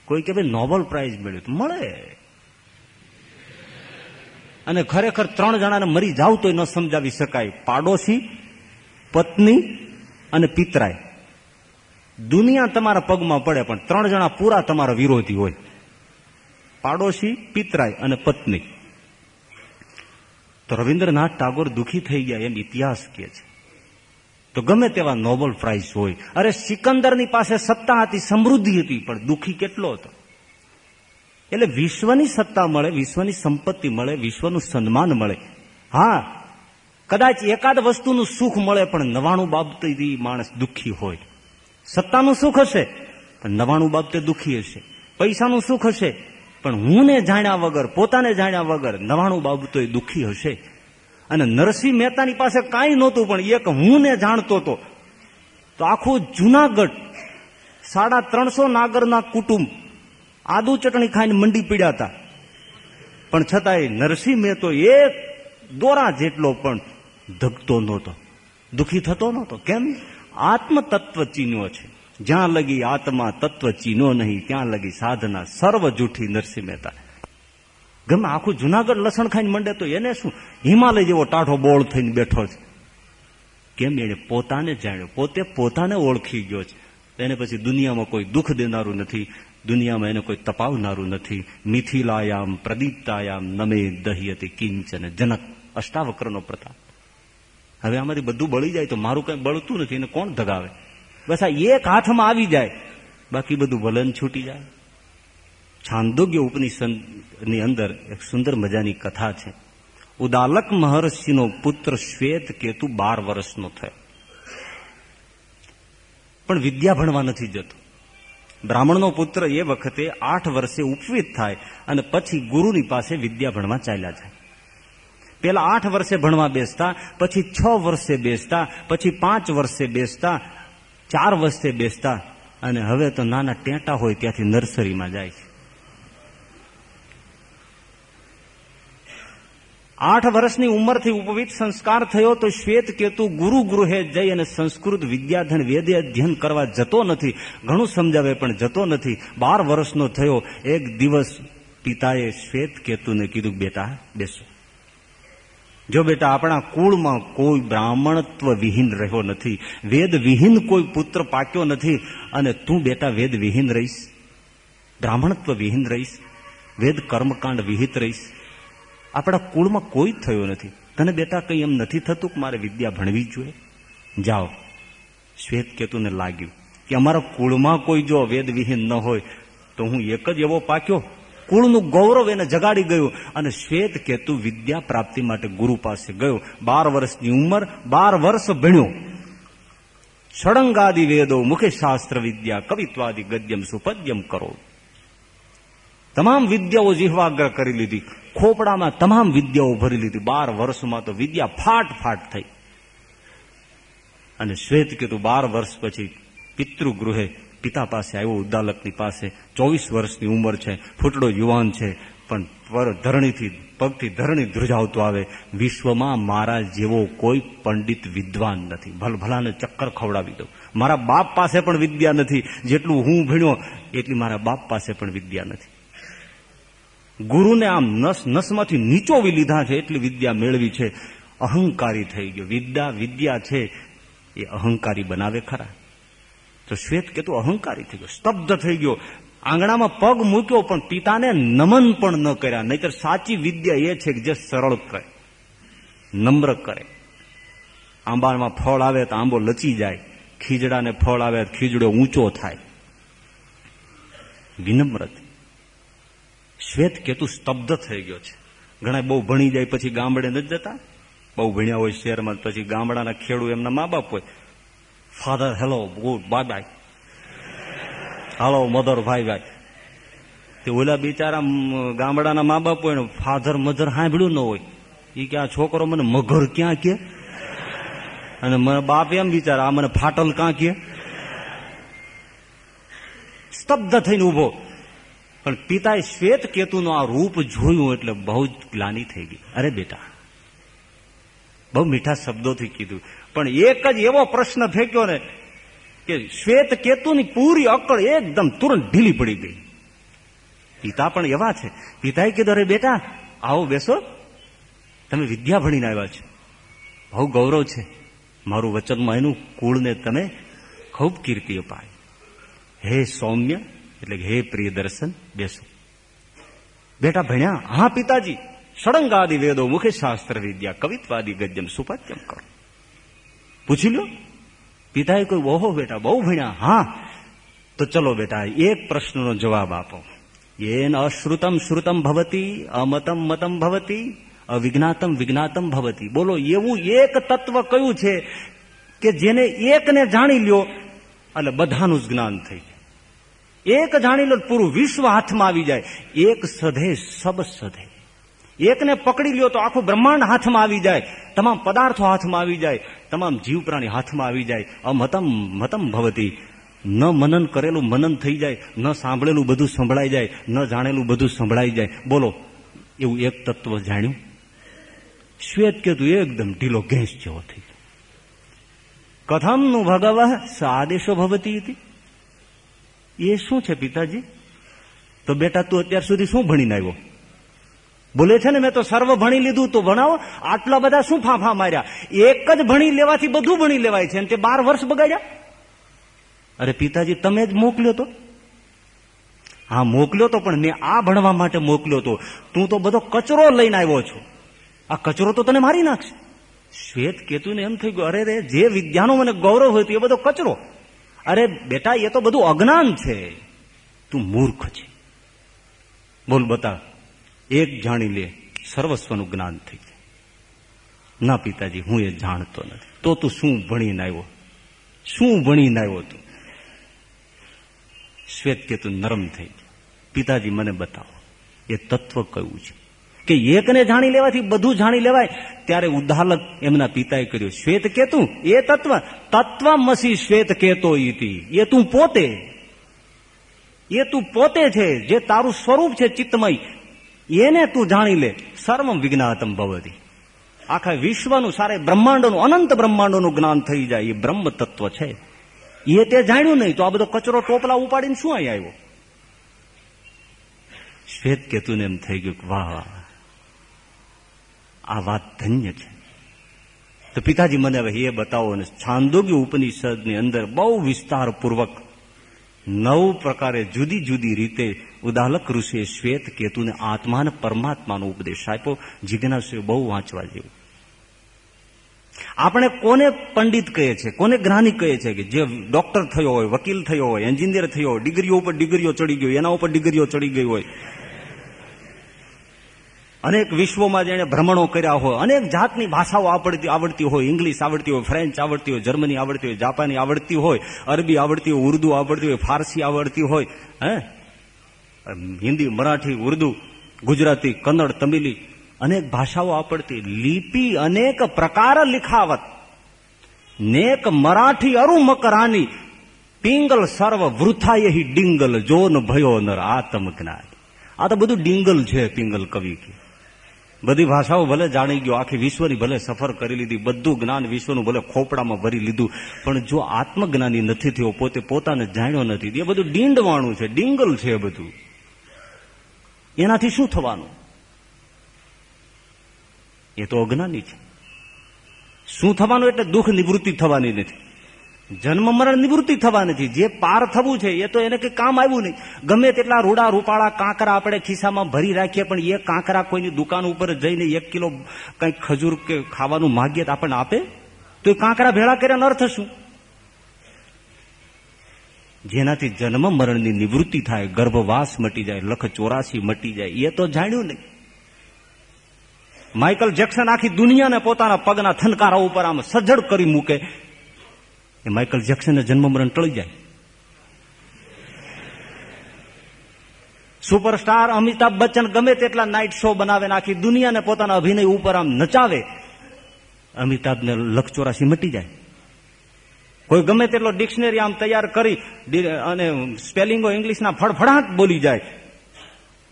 કોઈ કે ભાઈ નોબલ પ્રાઇઝ મળ્યું મળે. અને ખરેખર ત્રણ જણાને મરી જાવ તો ન સમજાવી શકાય. પાડોશી, પત્ની અને પિતરાય. દુનિયા તમારા પગમાં પડે પણ ત્રણ જણા પૂરા તમારા વિરોધી હોય. પાડોશી, પિતરાય અને પત્ની. તો રવિન્દ્રનાથ ટાગોર દુઃખી થઈ ગયા એમ ઇતિહાસ કે છે. તો ગમે તેવા નોબલ પ્રાઇઝ હોય. અરે સિકંદરની પાસે સત્તા હતી, સમૃદ્ધિ હતી, પણ દુઃખી કેટલો હતો? એટલે વિશ્વની સત્તા મળે, વિશ્વની સંપત્તિ મળે, વિશ્વનું સન્માન મળે. હા, કદાચ એકાદ વસ્તુનું સુખ મળે, પણ નવાણું બાબતેથી માણસ દુઃખી હોય. સત્તાનું સુખ હશે, પણ નવાણું બાબતે દુઃખી હશે. પૈસાનું સુખ હશે, પણ હું ને જાણ્યા વગર, પોતાને જાણ્યા વગર નવાણું બાબતો દુઃખી હશે. અને નરસિંહ મહેતાની પાસે કાંઈ નહોતું, પણ એક હું ને જાણતો હતો. તો આખું જુનાગઢ, સાડા ત્રણસો નાગરના કુટુંબ, આદુ ચટણી ખાઈને મંડી પીડ્યા હતા. પણ છતાંય નરસિંહ મહેતો એક દોરા જેટલો પણ ધગતો નહોતો. દુઃખી થતો નહોતો. કેમ? આત્મતત્વ ચીન્યો છે. જ્યાં લગી આત્મા તત્વ ચીનો નહીં, ત્યાં લગી સાધના સર્વ જૂઠી નરસિંહ મહેતા ગમે આખું જુનાગઢ લસણ ખાઈને મંડે તો એને શું? હિમાલય જેવો ટાઢો બોળ થઈને બેઠો છે. કેમ? એને પોતાને જાણ્યો. પોતે પોતાને ઓળખી ગયો છે. એને પછી દુનિયામાં કોઈ દુઃખ દેનારું નથી. દુનિયામાં એને કોઈ તપાવનારું નથી. મિથિલાયામ પ્રદીપ્તાયામ નમે દહિયતી કિંચન જનક અષ્ટાવક્રનો પ્રતાપ. હવે આમાંથી બધું બળી જાય તો મારું કઈ બળતું નથી. એને કોણ ધગાવે? બસ આ એક હાથમાં આવી જાય. બાકી બધું વલન છૂટી જાય. છાંદોગ્ય ઉપનિષદની અંદર એક સુંદર મજાની કથા છે. ઉદાલક મહર્ષિનો પુત્ર શ્વેત કેતુ બાર વર્ષનો થયો. પણ વિદ્યા ભણવા નથી જતો. બ્રાહ્મણનો પુત્ર એ વખતે આઠ વર્ષે ઉપવિત થાય અને પછી ગુરુની પાસે વિદ્યા ભણવા ચાલ્યા જાય. પેલા આઠ વર્ષે ભણવા બેસતા, પછી છ વર્ષે બેસતા, પછી પાંચ વર્ષે બેસતા, ચાર વર્ષે બેસતા અને હવે તો નાના ટેટા હોય ત્યાંથી નર્સરીમાં જાય છે. આઠ વર્ષની ઉંમરથી ઉપવિત સંસ્કાર થયો તો શ્વેત કેતુ ગુરુ ગૃહે જઈ અને સંસ્કૃત વિદ્યાધન વેદે અધ્યયન કરવા જતો નથી. ઘણું સમજાવે પણ જતો નથી. બાર વર્ષનો થયો. એક દિવસ પિતાએ શ્વેત કેતુને કીધું, બેટા, બેસો. જો બેટા, આપણા કુળમાં કોઈ બ્રાહ્મણત્વ વિહીન રહ્યો નથી વેદ વિહીન કોઈ પુત્ર પાક્યો નથી, અને તું બેટા વેદ વિહીન રહીશ બ્રાહ્મણત્વ વિહીન રહીશ વેદ કર્મકાંડ વિહિત રહીશ આપણા કુળમાં કોઈ જ થયો નથી. તને બેટા કંઈ એમ નથી થતું કે મારે વિદ્યા ભણવી જોઈએ? જાઓ. શ્વેત કેતુને લાગ્યું કે અમારા કુળમાં કોઈ જો વેદ વિહીન ન હોય તો હું એક જ એવો પાક્યો. કુળનું ગૌરવ એને જગાડી ગયું અને શ્વેત કેતુ વિદ્યા પ્રાપ્તિ માટે ગુરુ પાસે ગયો. બાર વર્ષની ઉંમર, બાર વર્ષ ભણ્યો. ષડંગાદિ વેદો મુખ્ય શાસ્ત્ર વિદ્યા, કવિત્વાદિ ગદ્યમ સુપદ્યમ કરો. તમામ વિદ્યાઓ જીહવાગ્ર કરી લીધી. ખોપડામાં તમામ વિદ્યાઓ ભરી લીધી. બાર વર્ષમાં તો વિદ્યા ફાટ ફાટ થઈ. અને શ્વેત કીધું, બાર વર્ષ પછી પિતૃગૃહે પિતા પાસે આવ્યો, ઉદ્દાલકની પાસે. ચોવીસ વર્ષની ઉંમર છે, ફૂટડો યુવાન છે, પણ ધરણીથી, પગથી ધરણી ધ્રુજાવતો આવે. વિશ્વમાં મારા જેવો કોઈ પંડિત વિદ્વાન નથી. ભલભલાને ચક્કર ખવડાવી દઉં. મારા બાપ પાસે પણ વિદ્યા નથી. જેટલું હું ભણ્યો, એટલી મારા બાપ પાસે પણ વિદ્યા નથી. ગુરુને આમ નસ નસમાંથી નીચોવી લીધા છે એટલી વિદ્યા મેળવી છે. અહંકારી થઈ ગયો. વિદ્યા વિદ્યા છે, એ અહંકારી બનાવે ખરા. તો શ્વેત કેતું અહંકારી થઈ ગયો, સ્તબ્ધ થઈ ગયો. આંગણામાં પગ મૂક્યો પણ પિતાને નમન પણ ન કર્યા. નહીતર સાચી વિદ્યા એ છે કે જે સરળ કરે, નમ્ર કરે. આંબામાં ફળ આવે તો આંબો લચી જાય. ખીજડાને ફળ આવે ખીજડો ઊંચો થાય. વિનમ્રતા. શ્વેત કેતુ સ્તબ્ધ થઈ ગયો છે. ઘણા બહુ ભણી જાય પછી ગામડે નથી જતા? બહુ ભણ્યા હોય શહેરમાં, પછી ગામડાના ખેડૂ એમના મા બાપ હોય. Father hello goodbye bye hello mother ભાઈ ભાઈ તે ઓલા બિચારા ગામડાના મા બાપ હોય ને ફાધર મધર સાંભળ્યું ન હોય. એ કે, આ છોકરો મને મગર ક્યાં કે? અને મને બાપ એમ બિચારા આ મને ફાટલ ક્યાં કે? સ્તબ્ધ થઈને ઊભો પણ પિતાએ શ્વેત કેતુનું આ રૂપ જોયું એટલે બહુ જ ગ્લાની થઈ ગઈ. અરે બેટા, બહુ મીઠા શબ્દોથી કીધું. પણ એક જ એવો પ્રશ્ન ફેંક્યો ને કે શ્વેત કેતુની પૂરી અકળ એકદમ તુરંત ઢીલી પડી ગઈ. પિતા પણ એવા છે. પિતાએ કીધું, અરે બેટા, આવો બેસો. તમે વિદ્યા ભણીને આવ્યા છો. બહુ ગૌરવ છે. મારું વચનમાં એનું કુળને તમે ખૂબ કીર્તિ અપાય. હે સૌમ્ય એટલે હે પ્રિય દર્શન, બેસો. બેટા ભણ્યા, હા, પિતાજી સળંગાદિ વેદો મુખે શાસ્ત્ર વિદ્યા, કવિત્વાદિ ગદ્યમ સુપાત્યમ કરો. પૂછી લો. પિતાએ કોઈ, ઓહો, બેટા, બહુ ભણ્યા. હા. તો ચલો બેટા, એક પ્રશ્નનો જવાબ આપો. એન અશ્રુતમ શ્રુતમ ભવતી, અમતમ મતમ ભવતી, અવિજ્ઞાતમ વિજ્ઞાતમ ભવતી. બોલો, એવું એક તત્વ કયું છે કે જેને એકને જાણી લ્યો, એટલે બધાનું જ જ્ઞાન થઈ એક જાણી લો પૂરું વિશ્વ હાથમાં આવી જાય. એક સધે સબ સધે. એકને પકડી લ્યો તો આખું બ્રહ્માંડ હાથમાં આવી જાય. તમામ પદાર્થો હાથમાં આવી જાય. તમામ જીવ પ્રાણી હાથમાં આવી જાય. અમતમ મતમ ભવતી. ન મનન કરેલું મનન થઈ જાય. ન સાંભળેલું બધું સંભળાઈ જાય. ન જાણેલું બધું સંભળાઈ જાય. બોલો, એવું એક તત્વ જાણ્યું? શ્વેત કેતું એકદમ ઢીલો ગેસ જેવો થઈ ગયો. કથમનું ભગવ આદેશો ભવતી હતી. એ શું છે પિતાજી? તો બેટા, તું અત્યાર સુધી શું ભણીને આવ્યો? બોલે છે ને, મેં તો સર્વ ભણી લીધું, તો ભણાવો. આટલા બધા શું ફાંફા માર્યા? એક જ ભણી લેવાથી બધું ભણી લેવાય છે તે બાર વર્ષ બગાડ્યા? અરે પિતાજી, તમે જ મોકલ્યો તો. હા, મોકલ્યો તો, પણ મેં આ ભણવા માટે મોકલ્યો તો. તું તો બધો કચરો લઈને આવ્યો છો. આ કચરો તો તને મારી નાખશે. શ્વેત કેતુને એમ થઈ ગયું, અરે રે, જે વિદ્યાનો મને ગૌરવ હોય એ બધો કચરો. અરે બેટા, એ તો બધું અજ્ઞાન છે. તું મૂર્ખ છે. બોલ બતા, એક જાણી લે, સર્વસ્વનું જ્ઞાન થઈ જાય. ના પિતાજી, હું એ જાણતો નથી. તો તું શું ભણીને આવ્યો? શું ભણીને આવ્યો તું? શ્વેત કે તું નરમ થઈ ગયું. પિતાજી, મને બતાવો, એ તત્વ કયું છે? કે એકને જાણી લેવાથી બધું જાણી લેવાય, ત્યારે ઉદાહલક એમના પિતાએ કર્યું, શ્વેત કેતુ, એ તત્વ તત્વમસી શ્વેત કેતો ઇતિ એ તું પોતે. એ તું પોતે છે, જે તારું સ્વરૂપ છે ચિત્તમય, એને તું જાણી લે, સર્વ વિજ્ઞાતમ ભવતી. આખા વિશ્વનું, સારે બ્રહ્માંડોનું, અનંત બ્રહ્માંડોનું જ્ઞાન થઈ જાય, એ બ્રહ્મ તત્વ છે. એ તે જાણ્યું નહીં, તો આ બધો કચરો ટોપલા ઉપાડીને શું આવ્યો? શ્વેત કેતુને એમ થઈ ગયું વાહ વાહ આ વાત ધન્ય છે. તો પિતાજી મને હવે એ બતાવો અને છાંદોગ્ય ઉપનિષદની અંદર બહુ વિસ્તારપૂર્વક નવ પ્રકારે જુદી જુદી રીતે ઉદાલક ઋષિએ શ્વેત કેતુને આત્મા અને પરમાત્માનો ઉપદેશ આપ્યો જિજ્ઞાસુએ બહુ વાંચવા જેવું. આપણે કોને પંડિત કહીએ છીએ, કોને જ્ઞાની કહીએ છીએ કે જે ડોક્ટર થયો હોય, વકીલ થયો હોય, એન્જિનિયર થયો હોય, ડિગ્રીઓ ઉપર ડિગ્રીઓ ચડી ગયો એના ઉપર ડિગ્રીઓ ચડી ગઈ હોય અનેક વિશ્વમાં જેણે ભ્રમણો કર્યા હોય, અનેક જાતની ભાષાઓ આવડતી આવડતી હોય. ઇંગ્લિશ આવડતી હોય, ફ્રેન્ચ આવડતી હોય, જર્મની આવડતી હોય, જાપાની આવડતી હોય, અરબી આવડતી હોય, ઉર્દુ આવડતી હોય, ફારસી આવડતી હોય, હે? હિન્દી, મરાઠી, ઉર્દુ, ગુજરાતી, કન્નડ, તમિલી, અનેક ભાષાઓ આવડતી. લિપિ અનેક પ્રકાર લિખાવત. નેક મરાઠી અરુ મકરાની. પિંગલ સર્વ વૃથાય ડિંગલ, જોન ભયો નર આત્મ જ્ઞાન આ તો બધું ડિંગલ છે પિંગલ કવિ કે. બધી ભાષાઓ ભલે જાણી ગયો, આખી વિશ્વની ભલે સફર કરી લીધી, બધું જ્ઞાન વિશ્વનું ભલે ખોપડામાં ભરી લીધું, પણ જો આત્મજ્ઞાની નથી થયો, પોતે પોતાને જાણ્યો નથી એ બધું ડીંડવાણું છે, ડિંગલ છે બધું. એનાથી શું થવાનું? એ તો અજ્ઞાની છે. શું થવાનું? એટલે દુઃખ નિવૃત્તિ થવાની નથી. જન્મ મરણ નિવૃત્તિ થવા નથી. જે પાર થવું છે, એ તો એને કઈ કામ આવ્યું નહીં. ગમે તેટલા રૂડા રૂપાળા કાંકરા આપણે ખિસ્સામાં ભરી રાખીએ, પણ એ કાંકરા કોઈની દુકાન ઉપર જઈને એક કિલો કંઈક ખજૂર કે ખાવાનું માગીએ આપણને આપે? તો એ કાંકરા ભેળા કર્યા અર્થ શું? જેનાથી જન્મ મરણની નિવૃત્તિ થાય, ગર્ભવાસ મટી જાય, લખ ચોરાસી મટી જાય, એ તો જાણ્યું નહીં. માઇકલ જેક્સન આખી દુનિયાને પોતાના પગના થનકારા ઉપર આમ સજ્જડ કરી મૂકે. એ માઇકલ જેક્સનને જન્મ મરણ ટળી જાય. સુપરસ્ટાર અમિતાભ બચ્ચન ગમે તેટલા નાઇટ શો બનાવે આખી દુનિયાને પોતાના અભિનય ઉપર આમ નચાવે, અમિતાભને લખચોરાશી મટી જાય. કોઈ ગમે તેટલો ડિક્શનરી આમ તૈયાર કરી અને સ્પેલિંગો ઇંગ્લિશના ફળફડાટ બોલી જાય.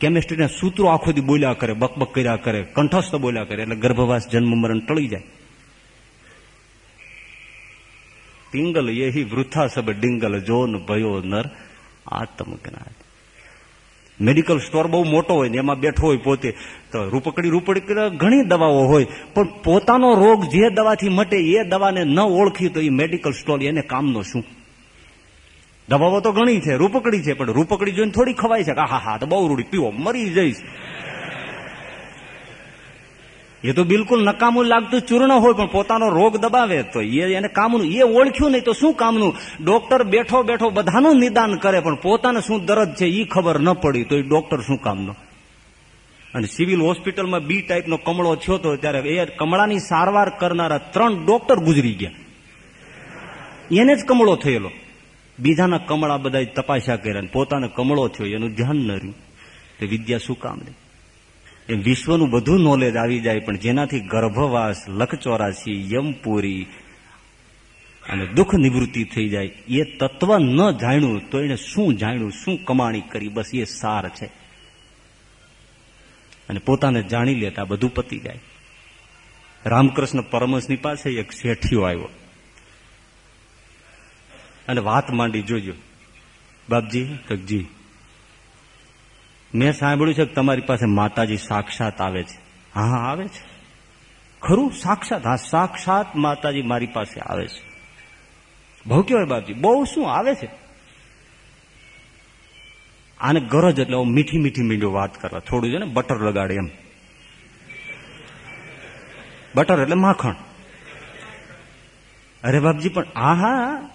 કેમેસ્ટ્રીના સૂત્રો આખો બોલ્યા કરે, બકબક કર્યા કરે, કંઠસ્થ બોલ્યા કરે, એટલે ગર્ભવાસ જન્મ મરણ ટળી જાય. પિંગલ યહી વૃથા સબ ડિંગલ જોન ભયો નર આત્મ જ્ઞાન મેડિકલ સ્ટોર બહુ મોટો હોય ને એમાં બેઠો હોય પોતે તો રૂપકડી રૂપકડી ઘણી દવાઓ હોય પણ પોતાનો રોગ જે દવાથી મટે એ દવાને ન ઓળખી તો એ મેડિકલ સ્ટોર એને કામનો શું દવાઓ તો ઘણી છે રૂપકડી છે પણ રૂપકડી જોઈને થોડી ખવાય છે હા હા તો બહુ રૂડી પીવો મરી જઈશ એ તો બિલકુલ નકામું લાગતું ચૂર્ણ હોય, પણ પોતાનો રોગ દબાવે તો એ એને કામનું, એ ઓળખ્યું નહીં તો શું કામનું? ડોક્ટર બેઠો બેઠો બધાનું નિદાન કરે, પણ પોતાને શું દરદ છે એ ખબર ન પડી, તો એ ડોક્ટર શું કામનો? અને સિવિલ હોસ્પિટલમાં બી ટાઈપનો કમળો થયો હતો ત્યારે એ કમળાની સારવાર કરનારા ત્રણ ડોક્ટર ગુજરી ગયા. એને જ કમળો થયેલો. બીજાના કમળા બધા તપાસ્યા કર્યા પોતાને કમળો થયો, એનું ધ્યાન ન રહ્યું. તે વિદ્યા શું કામ નહીં એમ વિશ્વનું બધું નોલેજ આવી જાય, પણ જેનાથી ગર્ભવાસ, લખચોરાશી, યમપુરી અને દુઃખ નિવૃત્તિ થઈ જાય, એ તત્વ ન જાણ્યું તો એને શું જાણ્યું, શું કમાણી કરી, બસ એ સાર છે. અને પોતાને જાણી લેતા બધું પતી જાય. રામકૃષ્ણ પરમહંસની પાસે એક શેઠિયો આવ્યો. અને વાત માંડી, જોજો. બાપજી કગજી મેં સાંભળ્યું છે કે તમારી પાસે માતાજી સાક્ષાત આવે છે. હા હા આવે છે. ખરું? સાક્ષાત? હા, સાક્ષાત માતાજી મારી પાસે આવે છે. બહુ કહેવાય બાપજી, બહુ શું આવે છે? આને ગરજ એટલે મીઠી મીઠી મીઠું વાત કરવા, થોડું છે ને, બટર લગાડે એમ. બટર એટલે માખણ. અરે બાપજી, પણ આ હા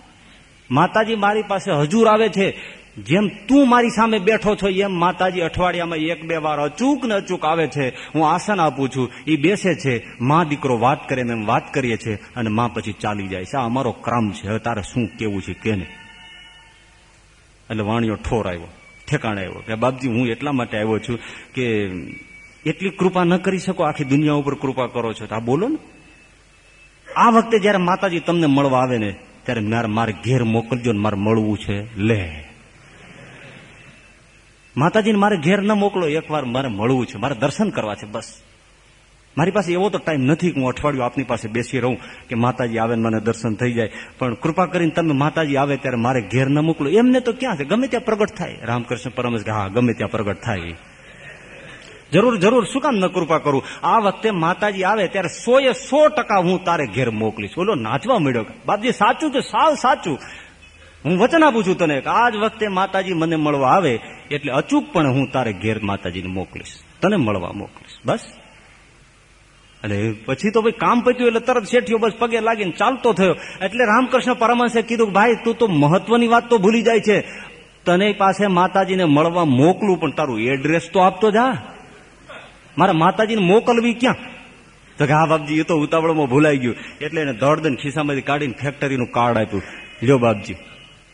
માતાજી મારી પાસે હજુર આવે છે. જેમ તું મારી સામે બેઠો છો, એમ માતાજી અઠવાડિયામાં એક બે વાર અચૂક ને અચૂક આવે છે. હું આસન આપું છું. એ બેસે છે. મા દીકરો વાત કરે એમ વાત કરીએ છીએ અને મા પછી ચાલી જાય છે. આ અમારો ક્રમ છે. હવે તારે શું કેવું છે કે એટલે વાણીઓ ઠોર આવ્યો. ઠેકાણે આવ્યો કે, બાપજી, હું એટલા માટે આવ્યો છું કે એટલી કૃપા ન કરી શકો. આખી દુનિયા ઉપર કૃપા કરો છો. આ બોલો ને. આ વખતે જયારે માતાજી તમને મળવા આવે ને, ત્યારે મારે મારે ઘેર મોકલજો ને મારે મળવું છે. લે. માતાજીને મારે ઘેર ન મોકલો, એકવાર મારે મળવું છે, મારે દર્શન કરવા છે, બસ. મારી પાસે એવો તો ટાઈમ નથી કે હું અઠવાડિયું આપની પાસે બેસી રહું કે માતાજી આવે મને દર્શન થઈ જાય. પણ કૃપા કરીને તમે માતાજી આવે ત્યારે મારે ઘેર ન મોકલો. એમને તો ક્યાં છે? ગમે ત્યાં પ્રગટ થાય. રામકૃષ્ણ પરમશ હા, ગમે ત્યાં પ્રગટ થાય. જરૂર જરૂર, શું કામ ન કૃપા કરું? આ વખતે માતાજી આવે ત્યારે સો એ સો ટકા હું તારે ઘેર મોકલીશ. બોલો નાચવા મળ્યો બાપજી, સાચું છે, સાવ સાચું. હું વચન આપું છું તને કે આજ વખતે માતાજી મને મળવા આવે એટલે અચૂક પણ હું તારે ઘેર માતાજીને મોકલીશ. તને મળવા મોકલીશ. બસ. અને પછી તો ભાઈ કામ પત્યું એટલે તરત શેઠિયો બસ પગે લાગીને ચાલતો થયો. એટલે રામકૃષ્ણ પરમહંસે કીધું ભાઈ, તું તો મહત્વની વાત તો ભૂલી જાય છે. તને પાસે માતાજીને મળવા મોકલું પણ તારું એડ્રેસ તો આપતો જા. મારે માતાજીને મોકલવી ક્યાં? તો કે હા બાપજી એ તો ઉતાવળમાં ભૂલાઈ ગયું. એટલે એને દોડદન ખિસ્સામાંથી કાઢીને ફેક્ટરીનું કાર્ડ આપ્યું. લ્યો બાપજી.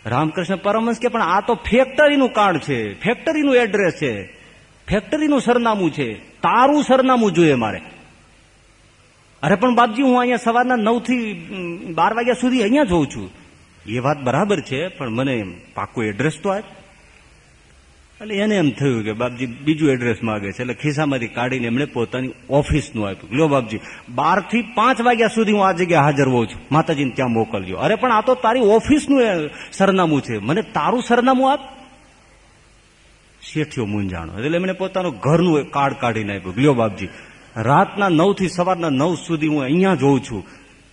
રામકૃષ્ણ પરમહંસ કે, પણ આ તો ફેક્ટરીનું કાર્ડ છે. ફેક્ટરીનું એડ્રેસ છે. ફેક્ટરીનું સરનામું છે. તારું સરનામું જોઈએ મારે. અરે, પણ બાપજી, હું અહીંયા સવારના નવથી બાર વાગ્યા સુધી અહીંયા જોઉં છું. એ વાત બરાબર છે, પણ મને પાકું એડ્રેસ તો આપ. એટલે એને એમ થયું કે બાપજી, બીજું એડ્રેસ માગે છે. એટલે ખિસ્સામાંથી કાઢીને એમણે પોતાની ઓફિસનું આપ્યું. લો બાપજી બારથી પાંચ વાગ્યા સુધી હું આ જગ્યાએ હાજર હોઉં છું. માતાજીને ત્યાં મોકલજો. અરે, પણ આ તો તારી ઓફિસનું સરનામું છે. મને તારું સરનામું આપ. શેઠિયો મૂંઝાણો. એટલે એમણે પોતાનું ઘરનું કાર્ડ કાઢીને આપ્યું. લ્યો બાપજી, રાતના નવથી સવારના નવ સુધી હું અહીંયા જોઉં છું.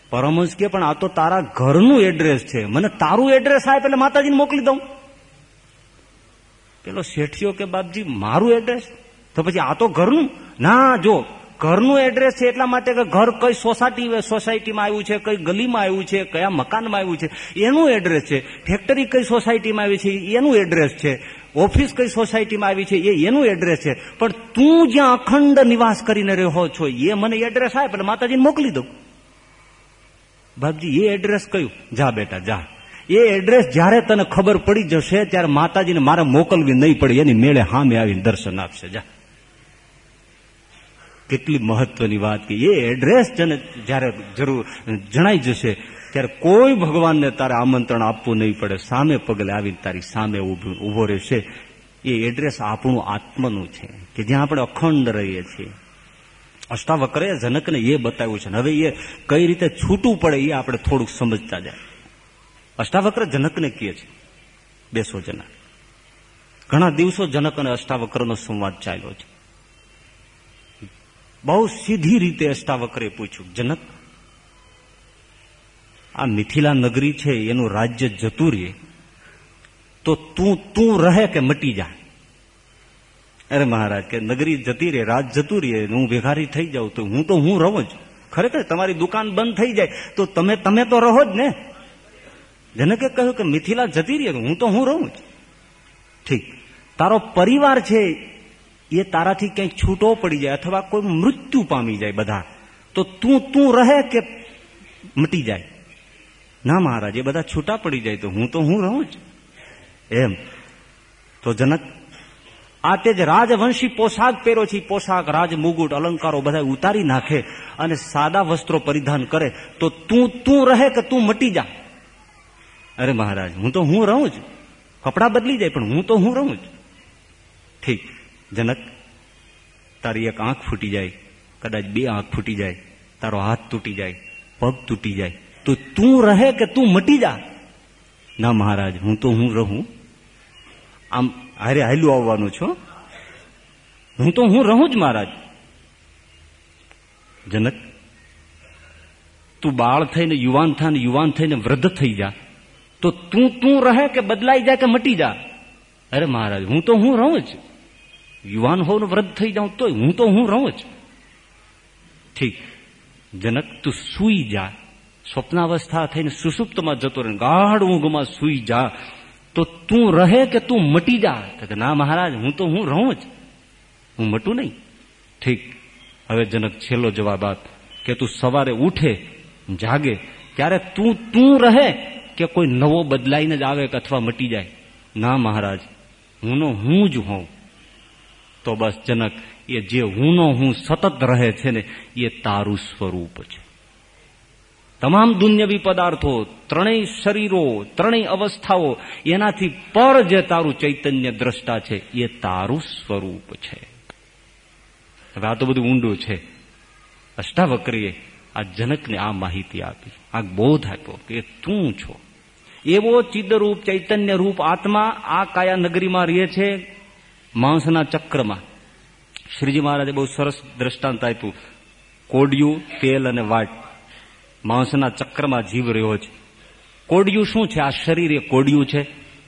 પરમહંસ કે, પણ આ તો તારા ઘરનું એડ્રેસ છે. મને તારું એડ્રેસ આપ એટલે માતાજીને મોકલી દઉં. પેલો શેઠિયો કે બાપજી, મારું એડ્રેસ તો પછી આ તો ઘરનું? ના, જો, ઘરનું એડ્રેસ છે એટલા માટે કે ઘર કઈ સોસાયટી સોસાયટીમાં આવ્યું છે, કઈ ગલીમાં આવ્યું છે, કયા મકાનમાં આવ્યું છે, એનું એડ્રેસ છે. ફેક્ટરી કઈ સોસાયટીમાં આવી છે, એનું એડ્રેસ છે. ઓફિસ કઈ સોસાયટીમાં આવી છે, એ એનું એડ્રેસ છે. પણ તું જ્યાં અખંડ નિવાસ કરીને રહ્યો છો, એ મને એડ્રેસ આવે એટલે માતાજીને મોકલી દઉં. બાપજી, એ એડ્રેસ કયું? જા બેટા, જા. એ એડ્રેસ જ્યારે તને ખબર પડી જશે, ત્યારે માતાજીને મારે મોકલવી નહીં પડે. એની મેળે સામે આવીને દર્શન આપશે. જા. કેટલી મહત્વની વાત કે એ એડ્રેસ તને જ્યારે જરૂર જણાઈ જશે, ત્યારે કોઈ ભગવાનને તારે આમંત્રણ આપવું નહીં પડે. સામે પગલે આવીને તારી સામે ઊભો રહેશે. એ એડ્રેસ આપણું આત્મનું છે, કે જ્યાં આપણે અખંડ રહીએ છીએ. અષ્ટાવકરે જનકને એ બતાવ્યું છે, હવે એ કઈ રીતે છૂટવું પડે એ આપણે થોડુંક સમજતા જાય. અષ્ટાવક્ર જનકને કહે છે. બેસો જનક. ઘણા દિવસો જનક અને અષ્ટાવક્રનો સંવાદ ચાલ્યો છે. બહુ સીધી રીતે અષ્ટાવક્રે પૂછ્યું, જનક, આ મિથિલા નગરી છે, એનું રાજ્ય જતું રહે તો તું તું રહે કે મટી જાય અરે મહારાજ, કે નગરી જતી રહે રાજ જતું રહે હું ભેગારી થઈ જાઉં તો હું તો હું રહું જ. ખરેખર તમારી દુકાન બંધ થઈ જાય. તો તમે તમે તો રહો જ ને. જનકે કહ્યું કે મિથિલા જતી રહી હું તો હું રહું જ. ઠીક. તારો પરિવાર છે એ તારાથી ક્યાંય છૂટો પડી જાય અથવા કોઈ મૃત્યુ પામી જાય બધા. તો તું તું રહે કે મટી જાય? ના મહારાજ, એ બધા છૂટા પડી જાય તો હું તો હું રહું જ. એમ. તો જનક, આ તે જ રાજવંશી પોશાક પહેરો છે. પોશાક, રાજ મુગુટ, અલંકારો બધા ઉતારી નાખે અને સાદા વસ્ત્રો પરિધાન કરે. તો તું તું રહે કે તું મટી જા? અરે મહારાજ, હું તો હું રહું જ. કપડાં બદલી જાય, પણ હું તો હું રહું જ. ઠીક, જનક, તારી એક આંખ ફૂટી જાય, કદાચ બે આંખ ફૂટી જાય, તારો હાથ તૂટી જાય, પગ તૂટી જાય. તો તું રહે કે તું મટી જા? ના મહારાજ, હું તો હું રહું. આમ હારે હાલ્યું આવવાનું છો? હું તો હું રહું જ મહારાજ. જનક, તું બાળ થઈને યુવાન થાય ને યુવાન થઈને વૃદ્ધ થઈ જા. તો તું તું રહે કે બદલાઈ જાય કે મટી જા? અરે મહારાજ, હું તો હું રહું જ. યુવાન હોઉં વૃદ્ધ થઈ જાઉં તોય હું તો હું રહું જ. ઠીક. જનક, તું સુઈ જા. સ્વપ્નાવસ્થા થઈને સુસુપ્તમાં જતો રહે ગાઢ ઊંઘમાં સુઈ જા. તો તું રહે કે તું મટી જા? કે ના મહારાજ, હું તો હું રહું જ. હું મટું નહીં. ઠીક. હવે જનક, છેલ્લો જવાબ આપ કે તું સવારે ઉઠે, જાગે. ત્યારે તું તું રહે કે કોઈ નવો બદલાઈને જ આવે કે અથવા મટી જાય. ના, મહારાજ, હુંનો હું જ હોઉં. તો બસ જનક, એ જે હુંનો હું સતત રહે છે ને, એ તારું સ્વરૂપ છે. તમામ દુન્યવી પદાર્થો, ત્રણેય શરીરો, ત્રણેય અવસ્થાઓ, એનાથી પર જે તારું ચૈતન્ય દ્રષ્ટા છે, એ તારું સ્વરૂપ છે. હવે આ તો બધું ઊંડું છે. અષ્ટાવક્રીએ આ જનકને આ માહિતી આપી. આ બોધ આપ્યો કે તું છો. એવો ચિદરૂપ ચૈતન્ય રૂપ આત્મા આ કાયા નગરીમાં રહે છે માંસના ચક્રમાં. શ્રીજી મહારાજે બહુ સરસ દ્રષ્ટાંત આપ્યું. કોડિયું, તેલ અને વાટ. માંસના ચક્રમાં જીવ રહ્યો છે. કોડિયું શું છે? આ શરીર એ કોડિયું છે.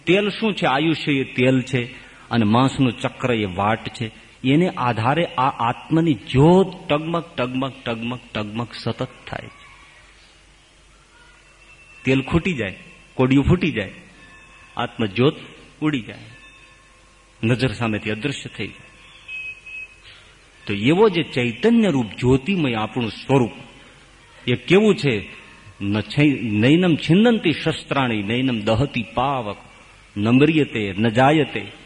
તેલ શું છે? આયુષ્ય એ તેલ છે. અને માંસનું ચક્ર એ વાટ છે. એને આધારે આ આત્મની જ્યોત ટગમગ ટગમગ ટગમગ ટગમગ સતત થાય છે. તેલ ખૂટી જાય. કોડિયું ફૂટી જાય, આત્મજ્યોત ઉડી જાય, નજર સામેથી અદૃશ્ય થઈ જાય. તો એવો જે ચૈતન્ય રૂપ જ્યોતિમય આપણું સ્વરૂપ, એ કેવું છે? નૈનમ છિન્નંતી શસ્ત્રાણી, નૈનમ દહતી પાવક, નમ્રિયતે, ન જાયતે.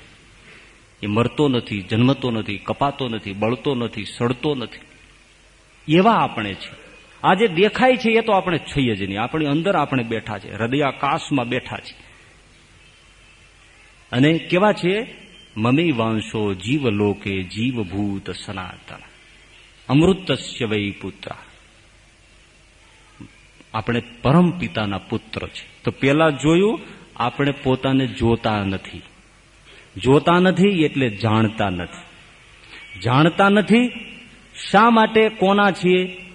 એ મરતો નથી, જન્મતો નથી, કપાતો નથી, બળતો નથી, સડતો નથી. એવા આપણે છે આ જે દેખાય છે એ તો આપણે છીએ જ નહીં. આપણી અંદર આપણે બેઠા છે હૃદયાકાશમાં બેઠા છે અને કેવા છે? મમી વાંશો જીવલોકે જીવભૂત સનાતન. અમૃતસ્ય વૈ પુત્ર. આપણે પરમ પિતાના પુત્ર છે. તો પેલા જોયું, આપણે પોતાને જોતા નથી. જોતા નથી એટલે જાણતા નથી. જાણતા નથી, શા માટે કોના છીએ?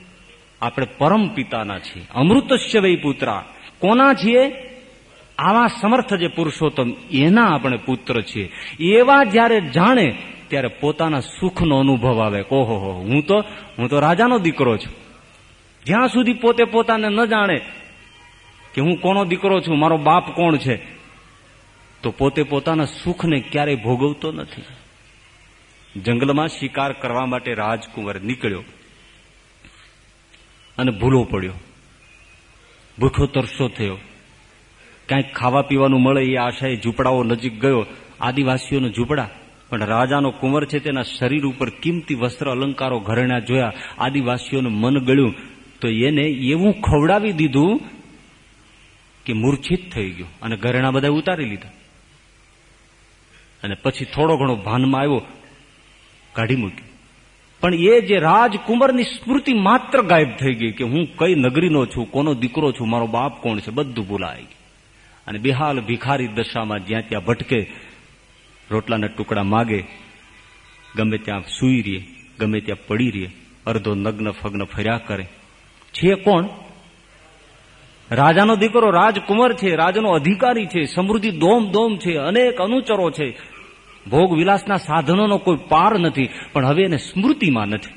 આપણે પરમ પિતાના છીએ. અમૃતસ્ય વૈ પુત્રા. કોના છીએ? આવા સમર્થ જે પુરુષોત્તમ, એના આપણે પુત્ર છીએ. એવા જ્યારે જાણે, ત્યારે પોતાના સુખનો અનુભવ આવે. ઓહો હું તો હું તો રાજાનો દીકરો છું. જ્યાં સુધી પોતે પોતાને ન જાણે કે હું કોનો દીકરો છું, મારો બાપ કોણ છે, તો પોતે પોતાના સુખને ક્યારેય ભોગવતો નથી. જંગલમાં શિકાર કરવા માટે રાજકુંવર નીકળ્યો. અને ભૂલો પડ્યો. ભૂખો તરસો થયો. કાંઈક ખાવા પીવાનું મળે એ આશાએ ઝૂંપડાઓ નજીક ગયો. આદિવાસીઓનો ઝૂંપડા. પણ રાજાનો કુંવર છે તેના શરીર ઉપર કિંમતી વસ્ત્ર અલંકારો ઘરેણા જોયા. આદિવાસીઓનું મન ગળ્યું. તો એને એવું ખવડાવી દીધું કે મૂર્છિત થઈ ગયો અને ઘરેણા બધા ઉતારી લીધા. અને પછી થોડો ઘણો ભાનમાં આવ્યો, કાઢી મૂક્યો. પણ એ જે રાજકુંવરની સ્મૃતિ માત્ર ગાયબ થઈ ગઈ કે હું કઈ નગરીનો છું, કોનો દીકરો છું, મારો બાપ કોણ છે, બધું ભૂલાઈ અને બેહાલ ભિખારી દશામાં જ્યાં ત્યાં ભટકે, રોટલાના ટુકડા માગે, ગમે ત્યાં સૂઈ રહીએ, ગમે ત્યાં પડી રહીએ, અર્ધો નગ્ન ફગ્ન ફર્યા કરે. છે કોણ? રાજાનો દીકરો રાજકુંવર છે, રાજાનો અધિકારી છે, સમૃદ્ધિ દોમ દોમ છે, અનેક અનુચરો છે. ભોગ વિલાસના સાધનોનો કોઈ પાર નથી, પણ હવે એને સ્મૃતિમાં નથી.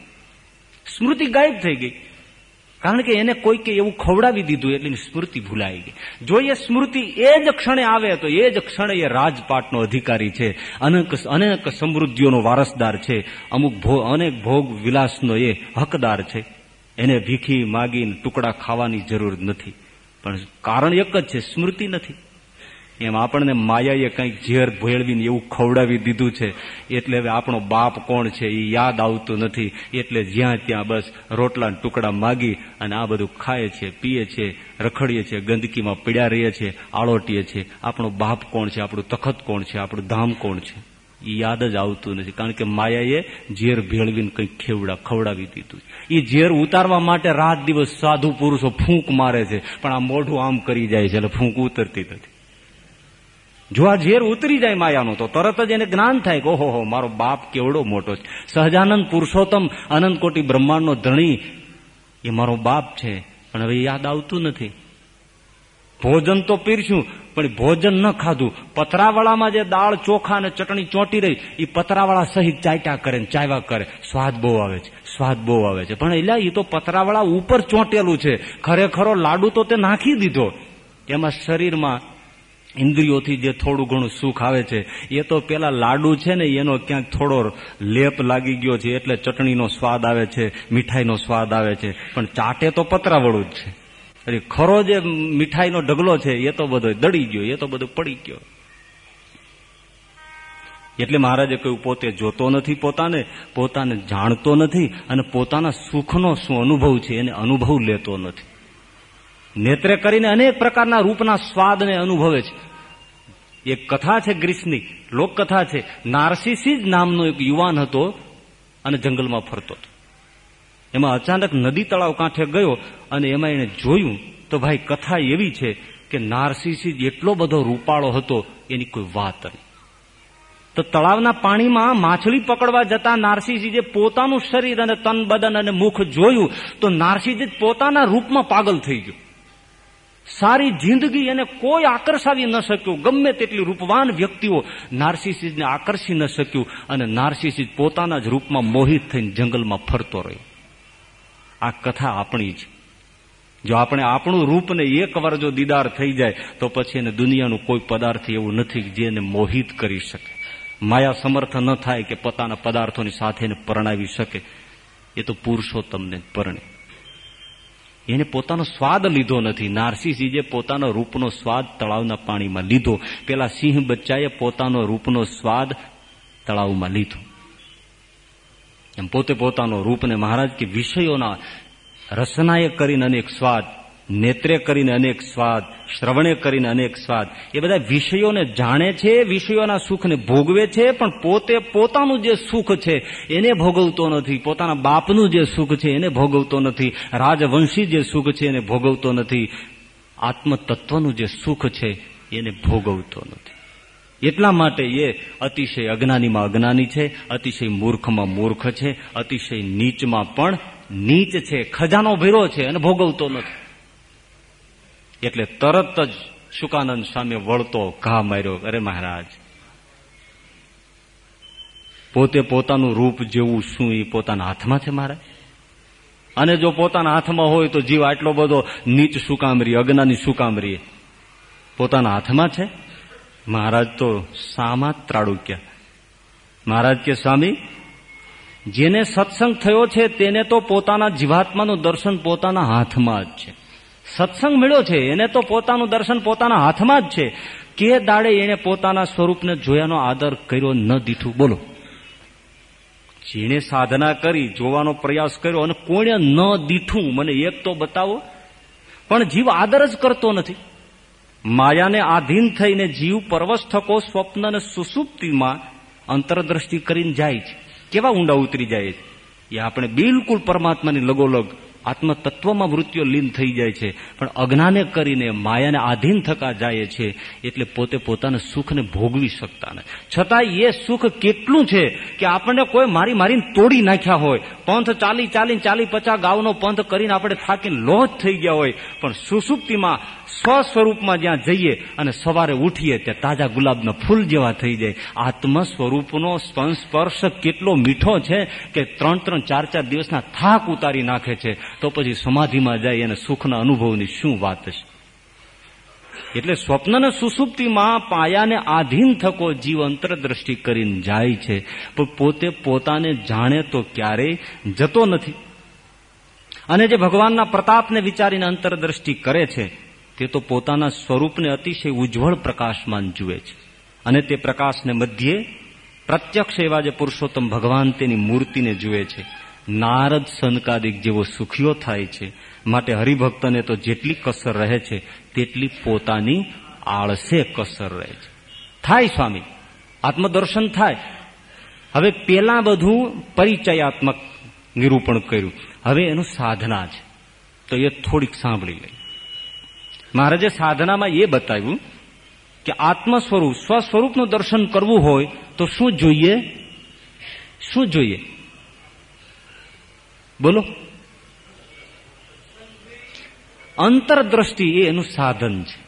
સ્મૃતિ ગાયબ થઈ ગઈ. કારણ કે એને કોઈકે એવું ખવડાવી દીધું એટલે સ્મૃતિ ભૂલાઈ ગઈ. જો એ સ્મૃતિ એ જ ક્ષણે આવે, તો એ જ ક્ષણે એ રાજપાટનો અધિકારી છે. અનેક અનેક સમૃદ્ધિઓનો વારસદાર છે. અમુક અનેક ભોગ વિલાસનો એ હકદાર છે. એને ભીખી માગીને ટુકડા ખાવાની જરૂર નથી. પણ કારણ એક જ છે, સ્મૃતિ નથી. એમ આપણને માયાએ કંઈક ઝેર ભેળવીને એવું ખવડાવી દીધું છે. એટલે હવે આપણો બાપ કોણ છે એ યાદ આવતું નથી. એટલે જ્યાં ત્યાં બસ રોટલા ટુકડા માગી અને આ બધું ખાય છે, પીએ છે, રખડીએ છીએ ગંદકીમાં પીડ્યા રહીએ છીએ આળોટીએ છીએ આપણો બાપ કોણ છે, આપણું તખત કોણ છે, આપણું ધામ કોણ છે? એ યાદ જ આવતું નથી. કારણ કે માયાએ ઝેર ભેળવીને કંઈક ખેવડા, ખવડાવી દીધું એ ઝેર ઉતારવા માટે રાત દિવસ સાધુ પુરુષો ફૂંક મારે છે. પણ આ મોઢું આમ કરી જાય છે, એટલે ફૂંક ઉતરતી નથી. જો આ ઝેર ઉતરી જાય માયાનું, તો તરત જ એને જ્ઞાન થાય કે ઓહો મારો બાપ કેવડો મોટો છે. સહજાનંદ પુરુષોત્તમ અનંત કોટી બ્રહ્માંડનો ધણી. એ મારો બાપ છે, પણ હવે યાદ આવતું નથી. ભોજન તો પીરશું, પણ ભોજન ન ખાધું. પતરાવાળામાં જે દાળ, ચોખા અને ચટણી ચોંટી રહી, એ પતરાવાળા સહિત ચાટ્યા કરે ને ચાવ્યા કરે. સ્વાદ બહુ આવે છે, સ્વાદ બહુ આવે છે. પણ એટલે એ તો પતરાવાળા ઉપર ચોંટેલું છે. ખરેખરો લાડુ તો તે નાખી દીધો. એમાં શરીરમાં ઇન્દ્રિયોથી જે થોડું ઘણું સુખ આવે છે, એ તો પેલા લાડુ છે ને, એનો ક્યાંક થોડો લેપ લાગી ગયો છે, એટલે ચટણીનો સ્વાદ આવે છે, મીઠાઈનો સ્વાદ આવે છે. પણ ચાટે તો પતરાવળું જ છે. એટલે ખરો જે મીઠાઈનો ઢગલો છે, એ તો બધો દડી ગયો, એ તો બધું પડી ગયો. એટલે મહારાજે કહ્યું, પોતે જોતો નથી પોતાને પોતાને જાણતો નથી, અને પોતાના સુખનો શું અનુભવ છે, એને અનુભવ લેતો નથી. નેત્રે કરીને અનેક પ્રકારના રૂપના સ્વાદને અનુભવે છે. એક કથા છે ગ્રીસની, લોકકથા છે. નારસીસી નામનો એક યુવાન હતો અને જંગલમાં ફરતો હતો. એમાં અચાનક નદી તળાવ કાંઠે ગયો અને એમાં એને જોયું તો ભાઈ કથા એવી છે કે નારસીસી એટલો બધો રૂપાળો હતો, એની કોઈ વાત નહીં. તો તળાવના પાણીમાં માછલી પકડવા જતા નારસીસીજે પોતાનું શરીર અને તન બદન અને મુખ જોયું તો નારસીજી પોતાના રૂપમાં પાગલ થઈ ગયું. સારી જિંદગી એને કોઈ આકર્ષાવી ન શક્યું. ગમે તેટલી રૂપવાન વ્યક્તિઓ નાર્સિસિસને આકર્ષી ન શક્યું અને નાર્સિસિસ પોતાના જ રૂપમાં મોહિત થઈને જંગલમાં ફરતો રહ્યો. આ કથા આપણી જ. જો આપણે આપણું રૂપને એકવાર જો દીદાર થઈ જાય, તો પછી એને દુનિયાનું કોઈ પદાર્થ એવું નથી જે એને મોહિત કરી શકે. માયા સમર્થ ન થાય કે પોતાના પદાર્થોની સાથે એને પરણાવી શકે. એ તો પુરુષોત્તમને પરણે. એને પોતાનો સ્વાદ લીધો નથી. નારસીસીજે પોતાનો રૂપનો સ્વાદ તળાવના પાણીમાં લીધો. પેલા સિંહ બચ્ચાએ પોતાનો રૂપનો સ્વાદ તળાવમાં લીધો. એમ પોતે પોતાનો રૂપને મહારાજ કે વિષયોના રસનાએ કરીને અનેક સ્વાદ નેત્રે કરીને અનેક સ્વાદ, શ્રવણે કરીને અનેક સ્વાદ, એ બધા વિષયોને જાણે છે, વિષયોના સુખને ભોગવે છે, પણ પોતે પોતાનું જે સુખ છે, એને ભોગવતો નથી. પોતાના બાપનું જે સુખ છે, એને ભોગવતો નથી. રાજવંશી જે સુખ છે, એને ભોગવતો નથી. આત્મતત્વનું જે સુખ છે, એને ભોગવતો નથી. એટલા માટે એ અતિશય અજ્ઞાનીમાં અજ્ઞાની છે, અતિશય મૂર્ખમાં મૂર્ખ છે, અતિશય નીચમાં પણ નીચ છે, ખજાનો ભેરો છે અને ભોગવતો નથી. એટલે તરત જ શુકાનંદ સામે વળતો ઘા માર્યો. અરે મહારાજ, પોતે પોતાનું રૂપ જેવું શું એ પોતાના હાથમાં છે મારા? અને જો પોતાના હાથમાં હોય તો જીવ આટલો બધો નીચ સુકામરી, અજ્ઞાની સુકામરી પોતાના હાથમાં છે? મહારાજ તો સામા ત્રાડુક્યા. મહારાજ કે, સ્વામી, જેને સત્સંગ થયો છે તેને તો પોતાના જીવાત્માનું દર્શન પોતાના હાથમાં જ છે. સત્સંગ મળ્યો છે, એને તો પોતાનું દર્શન પોતાના હાથમાં જ છે. કે દાડે એને પોતાના સ્વરૂપને જોયાનો આદર કર્યો ન દીઠું? બોલો. જેણે સાધના કરી, જોવાનો પ્રયાસ કર્યો અને કોણે ન દીઠું? મને એક તો બતાવો. પણ જીવ આદર જ કરતો નથી. માયાને આધીન થઈને જીવ પરવસ્થકો સ્વપ્ન અને સુસુપ્તિમાં અંતરદ્રષ્ટિ કરીને જાય છે. કેવા ઊંડા ઉતરી જાય છે? એ આપણે બિલકુલ પરમાત્માની લગોલગ આત્મતત્વમાં વૃત્તિઓ લીન થઈ જાય છે. પણ અજ્ઞાને કરીને માયાને આધીન થતા જાય છે એટલે પોતે પોતાના સુખને ભોગવી શકતા નથી. છતાં એ સુખ કેટલું છે કે આપણને કોઈ મારી મારીને તોડી નાખ્યા હોય. પંથ ચાલી ચાલી ચાલી પચાસ ગાઉનો પંથ કરીને આપણે થાકીને લોહ થઈ ગયા હોય. પણ સુસુપ્તિમાં સ્વ સ્વરૂપમાં જ્યાં જઈએ અને સવારે ઉઠીએ ત્યાં તાજા ગુલાબના ફૂલ જેવા થઈ જાય. આત્મ સ્વરૂપનો સ્પર્શ કેટલો મીઠો છે કે ત્રણ ત્રણ ચાર ચાર દિવસના થાક ઉતારી નાખે છે. તો પછી સમાધિમાં જાય અને સુખના અનુભવની શું વાત છે? એટલે સ્વપ્નને સુસુપ્તિમાં પાયાને આધીન થકો જીવ અંતરદ્રષ્ટિ કરીને જાય છે. પણ પોતે પોતાને જાણે તો ક્યારેય જતો નથી. અને જે ભગવાનના પ્રતાપને વિચારીને અંતરદ્રષ્ટિ કરે છે તે તો પોતાના સ્વરૂપને અતિશય ઉજ્જવળ પ્રકાશમાન જુએ છે. અને તે પ્રકાશને મધ્યે પ્રત્યક્ષ એવા જે પુરુષોત્તમ ભગવાન તેની મૂર્તિને જુએ છે. નારદ સનકાદિક જેવો સુખીઓ થાય છે. માટે હરિભક્તને તો જેટલી કસર રહે છે, તેટલી પોતાની આળસે કસર રહે છે. થાય સ્વામી, આત્મદર્શન થાય. હવે પેલા બધું પરિચયાત્મક નિરૂપણ કર્યું. હવે એનું સાધના છે. તો એ થોડીક સાંભળી લઈ મહારાજે સાધનામાં એ બતાવ્યું કે આત્મ સ્વરૂપ સ્વ સ્વરૂપનું દર્શન કરવું હોય તો શું જોઈએ? શું જોઈએ? બોલો. અંતરદ્રષ્ટિ એ એનું સાધન છે.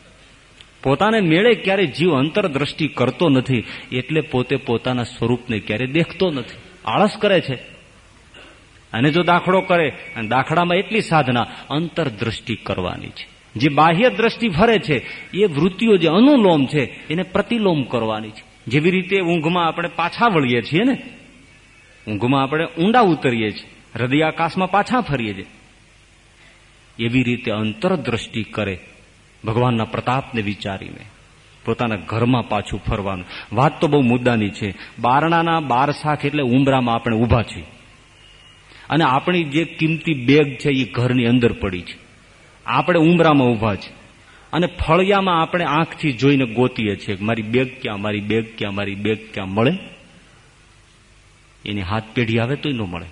પોતાને મેળે ક્યારે જીવ અંતરદ્રષ્ટિ કરતો નથી, એટલે પોતે પોતાના સ્વરૂપને ક્યારે દેખતો નથી. આળસ કરે છે. અને જો દાખલો કરે, અને દાખલામાં એટલી સાધના અંતરદ્રષ્ટિ કરવાની છે. જે બાહ્ય દ્રષ્ટિ ફરે છે, એ વૃત્તિઓ જે અનુલોમ છે, એને પ્રતિલોમ કરવાની છે. જેવી રીતે ઊંઘમાં આપણે પાછા વળીએ છીએ ને, ઊંઘમાં આપણે ઊંડા ઉતરીએ છીએ, હૃદયાકાશમાં પાછા ફરીએ છીએ. એવી રીતે અંતરદ્રષ્ટિ કરે, ભગવાનના પ્રતાપને વિચારીને, પોતાના ઘરમાં પાછું ફરવાનું. વાત તો બહુ મુદ્દાની છે, બારણાના બાર શાખ એટલે ઉમરામાં આપણે ઊભા છીએ. અને આપણી જે કિંમતી બેગ છે, એ ઘરની અંદર પડી છે. આપણે ઉમરામાં ઊભા છે. અને ફળિયામાં આપણે આંખથી જોઈને ગોતીએ છીએ મારી બેગ ક્યાં, મારી બેગ ક્યાં, મારી બેગ ક્યાં મળે? એની હાથ પેઢી આવે તોય ન મળે.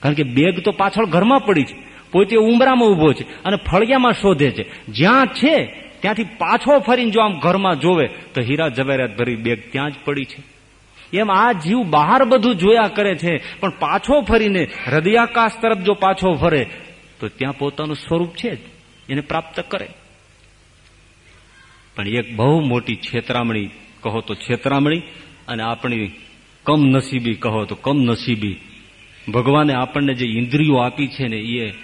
કારણ કે બેગ તો પાછળ ઘરમાં પડી છે. પોતે ઉમરામાં ઊભો છે અને ફળિયામાં શોધે છે. જ્યાં છે, ત્યાંથી પાછો ફરીને જો આમ ઘરમાં જોવે, તો હીરા જવેરાત ભરી બેગ ત્યાં જ પડી છે. એમ આ જીવ બહાર બધું જોયા કરે છે, પણ પાછો ફરીને હૃદયાકાશ તરફ જો પાછો ફરે તો ત્યાં પોતાનું સ્વરૂપ છે જ. એને પ્રાપ્ત કરે. પણ એક બહુ મોટી છેતરામણી કહો તો છેતરામણી અને આપણી કમનસીબી કહો તો કમનસીબી. ભગવાને આપણને જે ઇન્દ્રિયો આપી છે ને એ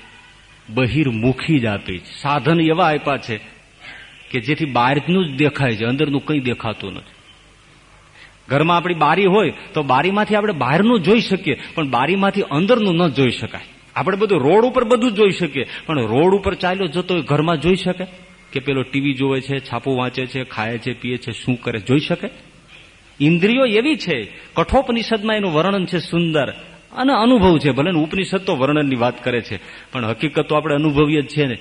બહિર્મુખી જ આપી છે. સાધન એવા આપ્યા છે કે જેથી બહારનું જ દેખાય છે, અંદરનું કંઈ દેખાતું નથી. ઘરમાં આપણી બારી હોય તો બારીમાંથી આપણે બહારનું જોઈ શકીએ, પણ બારીમાંથી અંદરનું ન જોઈ શકાય. આપણે બધું રોડ ઉપર બધું જોઈ શકીએ. પણ રોડ ઉપર ચાલ્યો જતો ઘરમાં જોઈ શકે? કે પેલો ટીવી જોવે છે, છાપું વાંચે છે, ખાય છે, પીએ છે, શું કરે, જોઈ શકે? ઇન્દ્રિયો એવી છે, કઠોપનિષદમાં એનું વર્ણન છે સુંદર. અને અનુભવ છે, ભલે ઉપનિષદ તો વર્ણનની વાત કરે છે, પણ હકીકત તો આપણે અનુભવીએ જ છે ને.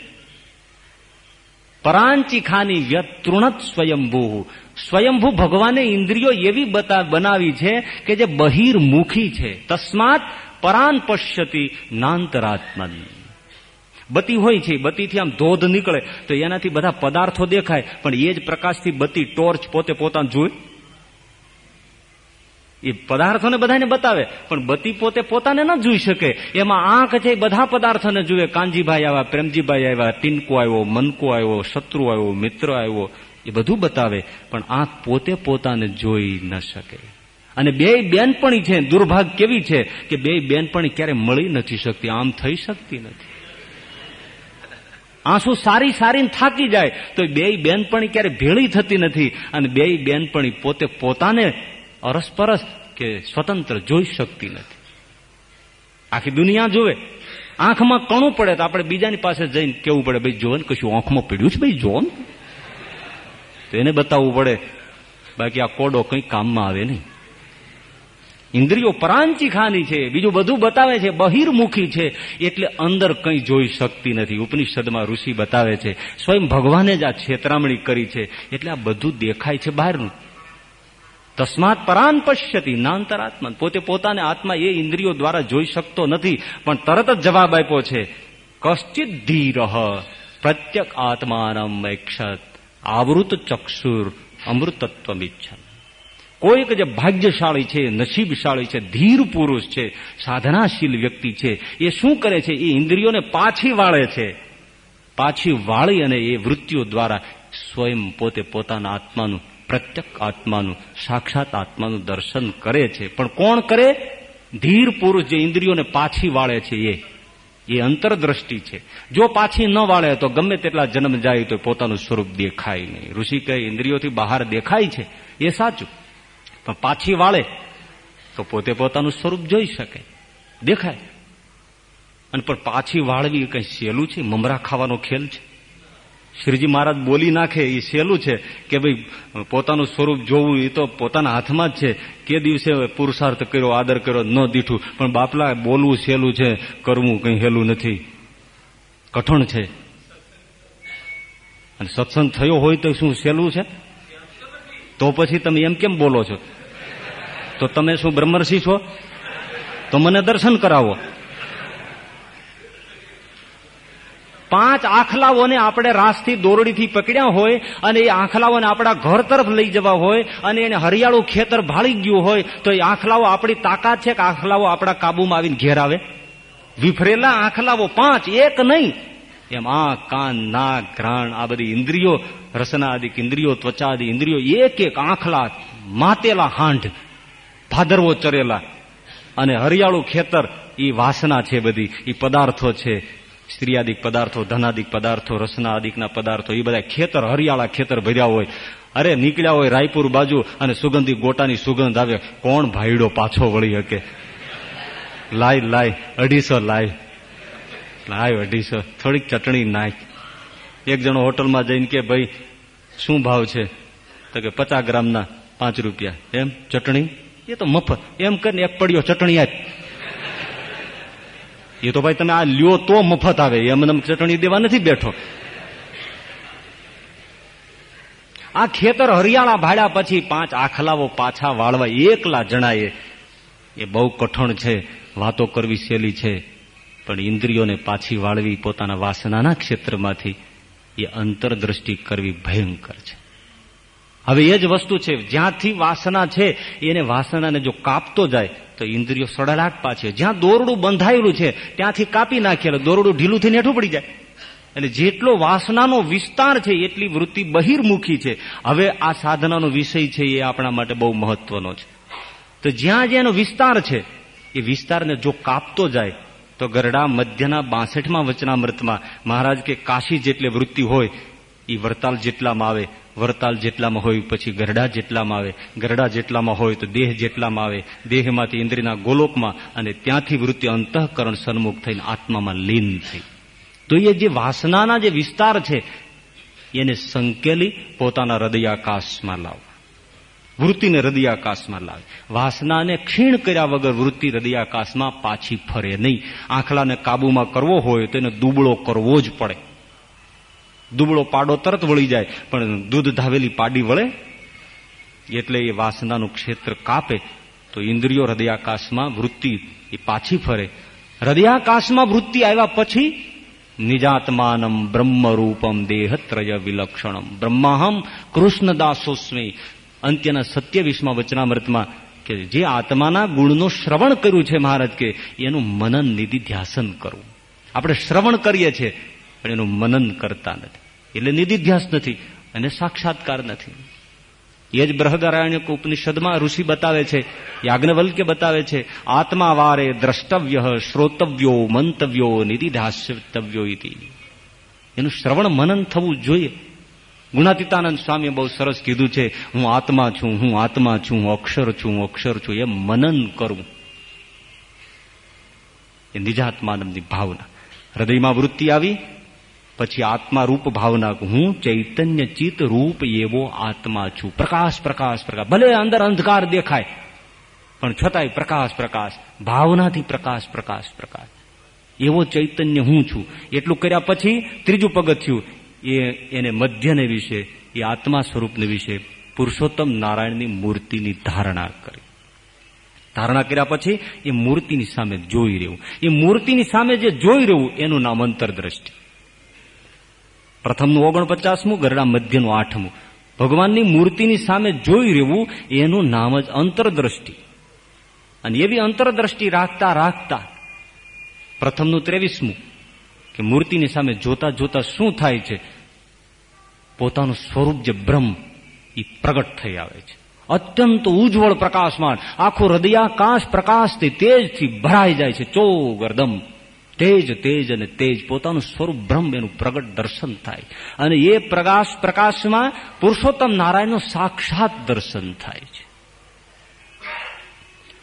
પરાંચી ખાની વ્યતૃણત સ્વયંભૂ સ્વયંભૂ ભગવાને ઇન્દ્રિયો એવી બનાવી છે કે જે બહિર્મુખી છે. તસ્માત પરાન પશ્યતી નાંતરાત્મન. બતી હોય છે બત્તીથી આમ ધોધ નીકળે તો એનાથી બધા પદાર્થો દેખાય, પણ એ જ પ્રકાશથી બત્તી ટોર્ચ પોતે પોતાને જોઈ એ પદાર્થોને બધાને બતાવે, પણ બતી પોતે પોતાને ન જોઈ શકે. એમાં આંખ છે બધા પદાર્થોને જુએ. કાનજીભાઈ આવ્યા, પ્રેમજીભાઈ આવ્યા, ટીનકો આવ્યો, મનકો આવ્યો, શત્રુ આવ્યો, મિત્ર આવ્યો, એ બધું બતાવે, પણ આંખ પોતે પોતાને જોઈ ન શકે. અને બે બેનપણી છે દુર્ભાગ કેવી છે કે બે બેનપણી ક્યારે મળી નથી શકતી, આમ થઈ શકતી નથી. આંસુ સારી સારી થાકી જાય, તો બે બેનપણી ક્યારે ભેળી થતી નથી અને બે બેનપણી પોતે પોતાને અરસપરસ કે સ્વતંત્ર જોઈ શકતી નથી. આખી દુનિયા જોવે આંખમાં કણું પડે તો આપણે બીજાની પાસે જઈને કેવું પડે, ભાઈ જોવે કશું આંખમાં પડ્યું છે, ભાઈ જો તો એને બતાવવું પડે, બાકી આ કોડો કંઈ કામમાં આવે નહીં. ઇન્દ્રિયો પરાંચી ખાની છે, બીજું બધું બતાવે છે, બહિર્મુખી છે, એટલે અંદર કંઈ જોઈ શકતી નથી. ઉપનિષદમાં ઋષિ બતાવે છે, સ્વયં ભગવાને જ આ છેતરામણી કરી છે, એટલે આ બધું દેખાય છે બહારનું. તસ્માત પરાન પશ્યતી નાંતરાત્મા પોતે પોતાને આત્મા એ ઇન્દ્રિયો દ્વારા જોઈ શકતો નથી, પણ તરત જ જવાબ આપ્યો છે કશ્ચિત ધીરહ પ્રત્યક આત્માનમ ઐક્ષત આવૃત ચક્ષુર અમૃતત્વ ઈચ્છન કોઈક જે ભાગ્યશાળી છે, નસીબશાળી છે, ધીર પુરુષ છે, સાધનાશીલ વ્યક્તિ છે, એ શું કરે છે? એ ઇન્દ્રિયોને પાછી વાળે છે. પાછી વાળી અને એ વૃત્તિઓ દ્વારા સ્વયં પોતે પોતાના આત્માનું પ્રત્યક આત્માનું, સાક્ષાત આત્માનું દર્શન કરે છે. પણ કોણ કરે? ધીર પુરુષ જે ઇન્દ્રિયોને પાછી વાળે છે એ. એ અંતરદ્રષ્ટિ છે. જો પાછી ન વાળે તો ગમે તેટલા જન્મ જાય તો પોતાનું સ્વરૂપ દેખાય નહીં. ઋષિ કહે, ઇન્દ્રિયોથી બહાર દેખાય છે. એ સાચું. પણ પાછી વાળે તો પોતે પોતાનું સ્વરૂપ જોઈ શકે. દેખાય. અને પણ પાછી વાળવી કઈ સહેલું છે? મમરા ખાવાનો ખેલ છે? શ્રીજી મહારાજ બોલી નાખે એ સહેલું છે કે ભાઈ, પોતાનું સ્વરૂપ જોવું એ તો પોતાના હાથમાં જ છે. કે દિવસે પુરુષાર્થ કર્યો, આદર કર્યો, ન દીઠું. પણ બાપલા, બોલવું સહેલું છે, કરવું કઈ હેલું નથી. કઠણ છે. અને સત્સંગ થયો હોય તો શું સહેલું છે? તો પછી તમે એમ કેમ બોલો છો? તો તમે શું બ્રહ્મર્ષિ છો? તો મને દર્શન કરાવો. પાંચ આખલાઓને આપણે રાસથી દોરડીથી પકડ્યા હોય અને એ આખલાઓને આપણા ઘર તરફ લઈ જવા હોય અને એને હરિયાળું ખેતર ભાળી ગયું હોય તો એ આખલાઓ આપણી તાકાત છે કે આખલાઓ આપણા કાબુમાં આવીને ઘેર આવે. વિફરેલા આખલાઓ પાંચ, એક નહીં. એમ આ કાન, નાક, ઘ્રાણ, આ બધી ઇન્દ્રિયો, રસનાદિક ઇન્દ્રિયો ત્વચાદિક ઇન્દ્રિયો, એક એક આંખલા, માતેલા હાંઢ. ભાદરવો ચરેલા. અને હરિયાળું ખેતર એ વાસના છે બધી. એ પદાર્થો છે. સ્ત્રીયાદિક પદાર્થો, ધનાદિક પદાર્થો, રસનાદિકના પદાર્થો એ બધા ખેતર, હરિયાળા ખેતર ભર્યા હોય. અરે, નીકળ્યા હોય રાયપુર બાજુ અને સુગંધી ગોટાની સુગંધ આવે, કોણ ભાઈડો પાછો વળી શકે? લાય લાય, અઢીસો લાય. લાય, અઢીસો. થોડીક ચટણી નાખ. એક જણો હોટલમાં જઈને કે, ભાઈ, શું ભાવ છે? તો કે, પચાસ ગ્રામના પાંચ રૂપિયા. એમ, ચટણી? એ તો મફત. એમ કરીને એક પડ્યો ચટણી આપ એ તો ભાઈ તમે આ લ્યો તો મફત આવે. એમને ચટણી દેવા નથી બેઠો. આ ખેતર હરિયાળા ભાડ્યા પછી પાંચ આખલાવો પાછા વાળવા એકલા જણાય એ બહુ કઠણ છે. વાતો કરવી સહેલી છે. પણ ઇન્દ્રિયોને પાછી વાળવી પોતાના વાસનાના ક્ષેત્રમાંથી એ અંતરદ્રષ્ટિ કરવી ભયંકર છે. હવે એ જ વસ્તુ છે, જ્યાંથી વાસના છે, એને વાસનાને જો કાપતો જાય, તો ઇન્દ્રિયો સડલાટ પાછે. જ્યાં દોરડું બંધાયેલું છે, ત્યાંથી કાપી નાખેલું દોરડું ઢીલું થઈને હેઠું પડી જાય. એટલે જેટલો વાસનાનો વિસ્તાર છે, એટલી વૃત્તિ બહિર્મુખી છે. હવે આ સાધનાનો વિષય છે, એ આપણા માટે બહુ મહત્વનો છે. તો જ્યાં જેનો વિસ્તાર છે, એ વિસ્તારને જો કાપતો જાય, તો ગરડા મધ્યના બાસઠમાં વચનામૃતમાં મહારાજ કે કાશી જેટલી વૃત્તિ હોય એ વરતાલ જેટલામાં આવે વરતાલ જેટલામાં હોય પછી ગરડા જેટલામાં આવે, ગરડા જેટલામાં હોય તો દેહ જેટલામાં આવે, દેહમાંથી ઇન્દ્રિયના ગોલોકમાં અને ત્યાંથી વૃત્તિ અંતઃકરણ સન્મુખ થઈને આત્મામાં લીન થઈ. તો એ જે વાસનાના જે વિસ્તાર છે, એને સંકેલી પોતાના હૃદયાકાશમાં લાવ. વૃત્તિને હૃદયાકાશમાં લાવે. વાસનાને ક્ષીણ કર્યા વગર વૃત્તિ હૃદયાકાશમાં પાછી ફરે નહીં. આંખલાને કાબુમાં કરવો હોય તો એને દુબળો કરવો જ પડે. દુબળો પાડો તરત વળી જાય. પણ દૂધ ધાવેલી પાડી વળે, એટલે એ વાસનાનું ક્ષેત્ર કાપે, તો ઇન્દ્રિયો હૃદયાકાશમાં વૃત્તિ એ પાછી ફરે. હૃદયાકાશમાં વૃત્તિ આવ્યા પછી નિજાત્માનમ બ્રહ્મરૂપમ દેહત્રય વિલક્ષણમ. બ્રહ્માહમ કૃષ્ણદાસોસ્મી. અંત્યના સત્યવીસમાં વચનામૃતમાં કે જે આત્માના ગુણનું શ્રવણ કર્યું છે મહારાજ કે, એનું મનન નિધિ ધ્યાસન કરવું આપણે શ્રવણ કરીએ છીએ. પણ એનું મનન કરતા નથી. એટલે નિધિધ્યાસ નથી અને સાક્ષાત્કાર નથી. એ જ બૃહદારાયણ ઉપનિષદમાં ઋષિ બતાવે છે યાજ્ઞવલ્કે બતાવે છે આત્મા વારે દ્રષ્ટવ્ય શ્રોતવ્યો મંતવ્યો નિધિધ્યાસવ્યો એનું શ્રવણ મનન થવું જોઈએ. ગુણાતીતાનંદ સ્વામીએ બહુ સરસ કીધું છે, હું આત્મા છું, હું આત્મા છું અક્ષર છું અક્ષર છું, એમ મનન કરવું એ નિજાત્માનંદની ભાવના. હૃદયમાં વૃત્તિ આવી પછી આત્મારૂપ ભાવના હું ચૈતન્ય ચિત રૂપ એવો આત્મા છું. પ્રકાશ પ્રકાશ પ્રકાશ. ભલે અંદર અંધકાર દેખાય, પણ છતાંય પ્રકાશ પ્રકાશ. ભાવનાથી પ્રકાશ પ્રકાશ પ્રકાશ. એવો ચૈતન્ય હું છું. એટલું કર્યા પછી ત્રીજું પગથિયું, એ એને મધ્યને વિશે, એ આત્મા સ્વરૂપને વિશે પુરુષોત્તમ નારાયણની મૂર્તિની ધારણા કરી. ધારણા કર્યા પછી એ મૂર્તિની સામે જોઈ રહ્યું. એ મૂર્તિની સામે જે જોઈ રહ્યું, એનું નામ અંતરદ્રષ્ટિ. પ્રથમનું ઓગણપચાસમું, ગરડા મધ્યનું આઠમું. ભગવાનની મૂર્તિની સામે જોઈ રહેવું, એનું નામ જ અંતરદ્રષ્ટિ. અને એવી અંતરદ્રષ્ટિ રાખતા રાખતા, પ્રથમનું ત્રેવીસમું, કે મૂર્તિની સામે જોતા જોતા શું થાય છે? પોતાનું સ્વરૂપ જે બ્રહ્મ એ પ્રગટ થઈ આવે છે. અત્યંત ઉજ્જવળ પ્રકાશમાન, આખું હૃદયાકાશ પ્રકાશથી તેજથી ભરાઈ જાય છે. ચોગરદમ. તેજ તેજ અને તેજ. પોતાનું સ્વરૂપ બ્રહ્મ, એનું પ્રગટ દર્શન થાય. અને એ પ્રકાશ, પ્રકાશમાં પુરુષોત્તમ નારાયણનું સાક્ષાત દર્શન થાય છે.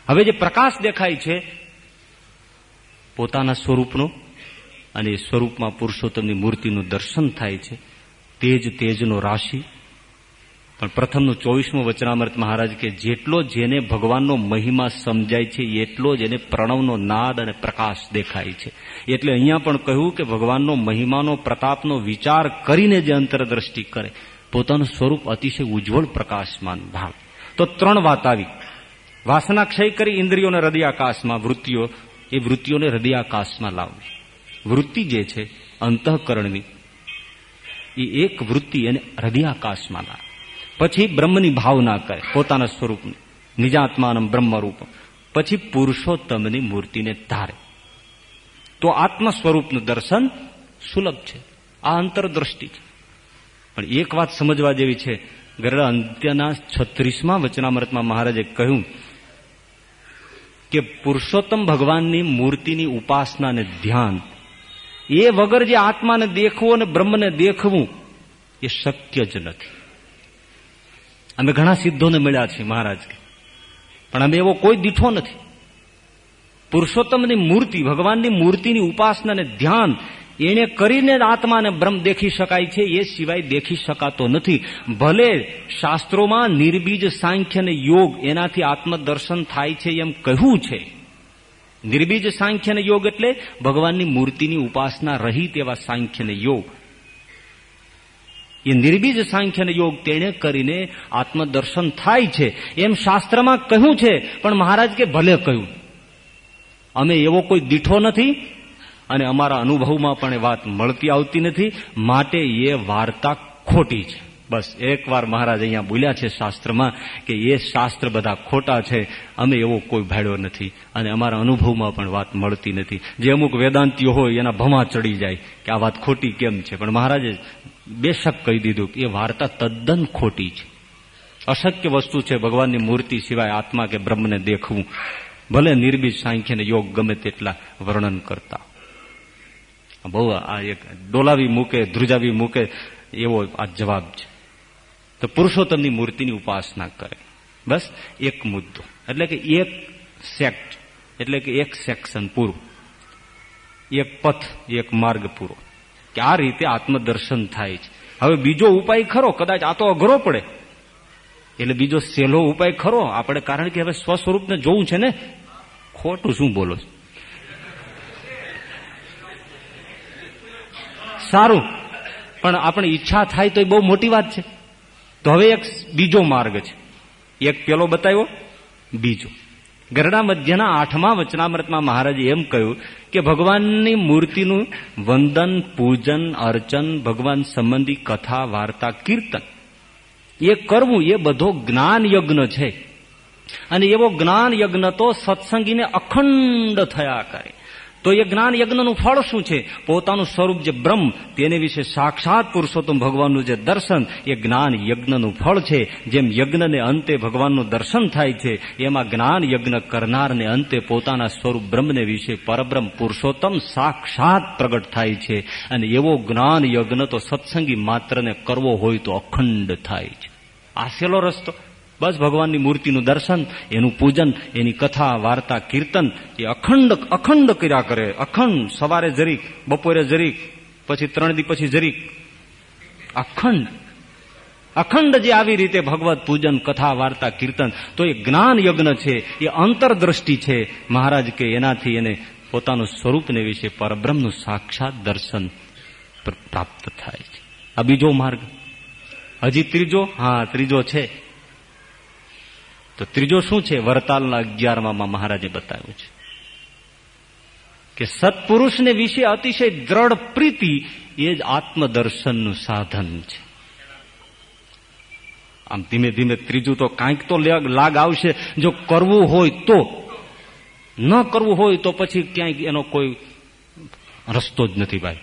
હવે જે પ્રકાશ દેખાય છે, પોતાના સ્વરૂપનો અને એ સ્વરૂપમાં પુરુષોત્તમની મૂર્તિનું દર્શન થાય છે. તેજ, તેજનો રાશિ પણ પ્રથમનું ચોવીસમું વચનામૃત મહારાજ કે જેટલો જેને ભગવાનનો મહિમા સમજાય છે, એટલો જ એને પ્રણવનો નાદ અને પ્રકાશ દેખાય છે. એટલે અહીંયા પણ કહ્યું કે ભગવાનનો મહિમાનો, પ્રતાપનો વિચાર કરીને જે અંતરદ્રષ્ટિ કરે, પોતાનું સ્વરૂપ અતિશય ઉજ્જવળ પ્રકાશમાન ભાવ. તો ત્રણ વાત આવી. વાસના ક્ષય કરી ઇન્દ્રિયોને હૃદયાકાશમાં વૃત્તિઓ, એ વૃત્તિઓને હૃદયાકાશમાં લાવવી. વૃત્તિ જે છે, અંતઃકરણની, એ એક વૃત્તિ એને હૃદયાકાશમાં લાવે. પછી બ્રહ્મની ભાવના કરે, પોતાના સ્વરૂપની. નિજાત્માનમ બ્રહ્મરૂપ પછી પુરુષોત્તમની મૂર્તિને ધારે. તો આત્મ સ્વરૂપનું દર્શન સુલભ છે. આ અંતરદ્રષ્ટિ છે. પણ એક વાત સમજવા જેવી છે. ગરડા અંત્યના છત્રીસમાં વચનામૃતમાં મહારાજે કહ્યું કે પુરુષોત્તમ ભગવાનની મૂર્તિની ઉપાસના અને ધ્યાન, એ વગર જે આત્માને દેખવું અને બ્રહ્મને દેખવું, એ શક્ય જ નથી. અમે ઘણા સિદ્ધોને મળ્યા છીએ મહારાજ પણ અમે એવો કોઈ દીઠો નથી. પુરુષોત્તમની મૂર્તિ, ભગવાનની મૂર્તિની ઉપાસના ને ધ્યાન એને કરીને આત્માને બ્રહ્મ દેખી શકાય છે, એ સિવાય દેખી શકાતો નથી. ભલે શાસ્ત્રોમાં નિર્બીજ સાંખ્ય અને યોગ એનાથી આત્મદર્શન થાય છે એમ કહ્યું છે. નિર્બીજ સાંખ્ય અને યોગ એટલે ભગવાનની મૂર્તિની ઉપાસના રહિત એવા સાંખ્ય અને યોગ. એ નિર્બીજ સાંખ્યને યોગ તેણે કરીને આત્મદર્શન થાય છે. એમ શાસ્ત્રમાં કહ્યું છે, પણ મહારાજ કે ભલે કહ્યું. અમે એવો કોઈ દીઠો નથી અને અમારા અનુભવમાં પણ એ વાત મળતી આવતી નથી. માટે એ વાર્તા ખોટી છે. બસ એકવાર મહારાજ અહીંયા બોલ્યા છે શાસ્ત્રમાં કે એ શાસ્ત્ર બધા ખોટા છે, અમે એવો કોઈ ભાડ્યો નથી અને અમારા અનુભવમાં પણ વાત મળતી નથી. જે અમુક વેદાંતિઓ હોય એના ભમા ચડી જાય કે આ વાત ખોટી કેમ છે? પણ મહારાજે બેશક કહી દીધું કે એ વાર્તા તદ્દન ખોટી છે. અશક્ય વસ્તુ છે ભગવાનની મૂર્તિ સિવાય આત્મા કે બ્રહ્મને દેખવું. ભલે નિર્બીજ સાંખ્યને યોગ ગમે તેટલા વર્ણન કરતા. બહુ આ એક ડોલાવી મૂકે, ધ્રુજાવી મૂકે એવો આ જવાબ છે. તો પુરુષોત્તમની મૂર્તિની ઉપાસના કરે. બસ એક મુદ્દો. એટલે કે એક સેક્ટ. એટલે કે એક સેક્શન પૂરું. એક પથ, એક માર્ગ પૂરો. કે આ રીતે આત્મદર્શન થાય છે. હવે બીજો ઉપાય ખરો, કદાચ આ તો અઘરો પડે. એટલે બીજો સહેલો ઉપાય ખરો, આપણે કારણ કે હવે સ્વસ્વરૂપને જોવું છે ને, ખોટું શું બોલો છો? સારું, પણ આપણે ઈચ્છા થાય તો એ બહુ મોટી વાત છે. તો હવે એક બીજો માર્ગ છે. એક પેલો બતાવ્યો, બીજો. ગરડા મધ્યના આઠમા વચનામૃતમાં મહારાજે એમ કહ્યું કે ભગવાનની મૂર્તિનું વંદન, પૂજન, અર્ચન, ભગવાન સંબંધી કથા, વાર્તા, કીર્તન, એ કરવું એ બધો જ્ઞાન યજ્ઞ છે. અને એવો જ્ઞાન યજ્ઞ તો સત્સંગીને અખંડ થયા કરે. તો એ જ્ઞાન યજ્ઞનું ફળ શું છે? પોતાનું સ્વરૂપ જે બ્રહ્મ, તેને વિશે સાક્ષાત પુરુષોત્તમ ભગવાનનું જે દર્શન, એ જ્ઞાન યજ્ઞનું ફળ છે. જેમ યજ્ઞને અંતે ભગવાનનું દર્શન થાય છે, એમાં જ્ઞાન યજ્ઞ કરનારને અંતે પોતાના સ્વરૂપ બ્રહ્મને વિશે પરબ્રહ્મ પુરુષોત્તમ સાક્ષાત પ્રગટ થાય છે. અને એવો જ્ઞાન યજ્ઞ તો સત્સંગી માત્રને કરવો હોય તો અખંડ થાય છે. આ રસ્તો. બસ ભગવાનની મૂર્તિનું દર્શન, એનું પૂજન, એની કથા, વાર્તા, કીર્તન, એ અખંડ અખંડ કર્યા કરે. અખંડ. સવારે જરીક, બપોરે જરીક, પછી ત્રણ દી પછી જરીક. અખંડ. અખંડ જે આવી રીતે ભગવત પૂજન, કથા, વાર્તા, કીર્તન, તો એ જ્ઞાન યજ્ઞ છે, એ અંતરદ્રષ્ટિ છે. મહારાજ કે એનાથી એને પોતાનું સ્વરૂપને વિશે પરબ્રહ્મનું સાક્ષાત દર્શન પ્રાપ્ત થાય છે. આ બીજો માર્ગ. હજી ત્રીજો? હા, ત્રીજો છે. તો ત્રીજો શું છે? વરતાલના અગિયારમાં મહારાજે બતાવ્યું છે કે સત્પુરુષને વિશે અતિશય દ્રઢ પ્રીતિ એ જ આત્મદર્શનનું સાધન છે. આમ ધીમે ધીમે ત્રીજું તો કાંઈક તો લાગ આવશે. જો કરવું હોય તો, ન કરવું હોય તો પછી ક્યાંય એનો કોઈ રસ્તો જ નથી ભાઈ.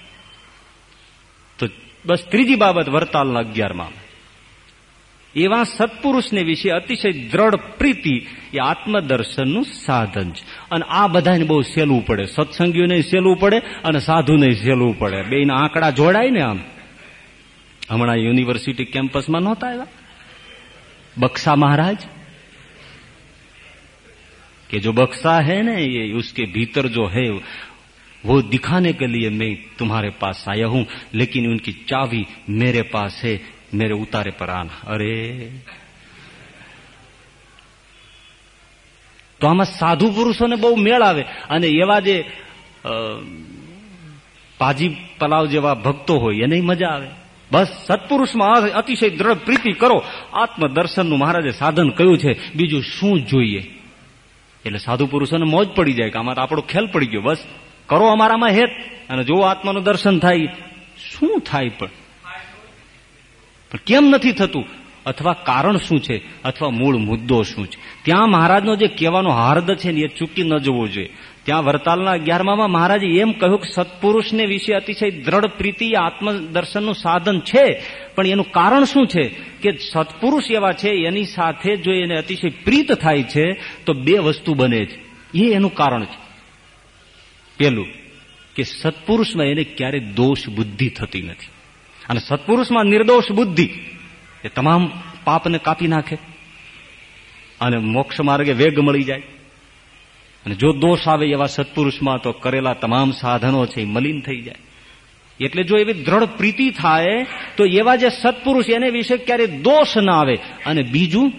તો બસ ત્રીજી બાબત વરતાલના અગિયારમાં. એવા સત્પુરુષને વિશે અતિશય દ્રઢ પ્રીતિ એ આત્મદર્શનનું સાધન છે અને આ બધાને બહુ સહેલું પડે સત્સંગીઓને સહેલું પડે અને સાધુને સહેલું પડે બેના આંકડા જોડાય ને આમ હમણાં યુનિવર્સિટી કેમ્પસમાં નહોતા આવ્યા बक्सा महाराज कि जो बक्सा है ना ये उसके भीतर जो है वो दिखाने के लिए मैं तुम्हारे पास आया हूं लेकिन उनकी चाबी मेरे पास है मेरे उतारे पर आना अरे તો આમાં સાધુ પુરુષોને બહુ મેળ આવે અને એવા જે પાજી પલાવ જેવા ભક્તો હોય એને મજા આવે બસ સત્પુરુષમાં અતિશય દ્રઢ પ્રીતિ કરો આત્મદર્શનનું મહારાજે સાધન કયું છે બીજું શું જોઈએ એટલે સાધુ પુરુષોને મોજ પડી જાય કે આમાં આપણો ખ્યાલ પડી ગયો બસ કરો અમારામાં હેત અને જો આત્માનું દર્શન થાય શું થાય પણ કેમ નથી થતું? અથવા કારણ શું છે? અથવા મૂળ મુદ્દો શું છે? ત્યાં મહારાજનો જે કહેવાનો હાર્દ છે ને એ ચૂકી ન જવો જોઈએ. ત્યાં વરતાલના અગિયારમાં મહારાજે એમ કહ્યું કે સત્પુરુષને વિશે અતિશય દ્રઢ પ્રીતિ આત્મદર્શનનું સાધન છે. પણ એનું કારણ શું છે? કે સત્પુરુષ એવા છે, એની સાથે જો એને અતિશય પ્રીત થાય છે, તો બે વસ્તુ બને છે. એ એનું કારણ છે. પેલું, કે સત્પુરુષમાં એને ક્યારેય દોષ બુદ્ધિ થતી નથી. અને સત્પુરુષમાં નિર્દોષ બુદ્ધિ એ તમામ પાપને કાપી નાખે અને મોક્ષ માર્ગે વેગ મળી જાય. અને જો દોષ આવે એવા સત્પુરુષમાં, તો કરેલા તમામ સાધનો છે એ મલિન થઈ જાય. એટલે જો એવી દ્રઢ પ્રીતિ થાય, તો એવા જે સત્પુરુષ એને વિશે ક્યારે દોષ ના આવે. અને બીજું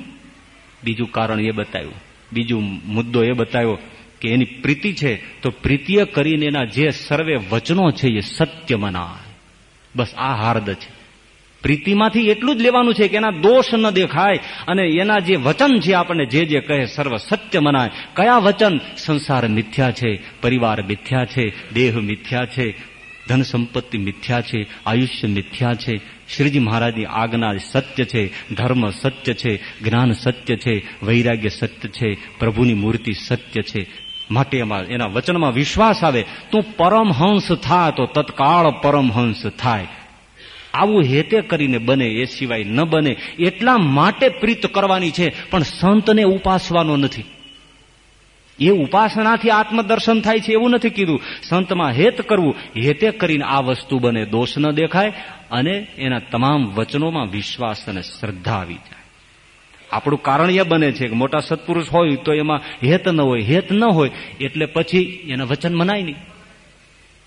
બીજું કારણ એ બતાવ્યું, બીજું મુદ્દો એ બતાવ્યો કે એની પ્રીતિ છે, તો પ્રીતિય કરીને એના જે સર્વે વચનો છે એ સત્ય મનાય. બસ આ હાર્દ છે. પ્રીતિમાંથી એટલું જ લેવાનું છે કે એના દોષ ન દેખાય અને એના જે વચન છે આપણને જે જે કહે સર્વ સત્ય મનાય. કયા વચન? સંસાર મિથ્યા છે, પરિવાર મિથ્યા છે, દેહ મિથ્યા છે, ધન સંપત્તિ મિથ્યા છે, આયુષ્ય મિથ્યા છે. શ્રીજી મહારાજની આજ્ઞા સત્ય છે, ધર્મ સત્ય છે, જ્ઞાન સત્ય છે, વૈરાગ્ય સત્ય છે, પ્રભુની મૂર્તિ સત્ય છે. માટે એના વચનમાં વિશ્વાસ આવે, તું પરમહંસ થા તો તત્કાળ પરમહંસ થાય. આવું હેતે કરીને બને, એ સિવાય ન બને, એટલા માટે પ્રીત કરવાની છે, પણ સંતને ઉપાસવાનો નથી. એ ઉપાસનાથી આત્મદર્શન થાય છે એવું નથી કીધું. સંતમાં હેત કરવું, હેતે કરીને આ વસ્તુ બને, દોષ ન દેખાય, અને એના તમામ વચનોમાં વિશ્વાસ અને શ્રદ્ધા આવી જાય. આપણું કારણ એ બને છે કે મોટા સત્પુરુષ હોય તો એમાં હેત ન હોય, હેત ન હોય, એટલે પછી એના વચન મનાય નહીં.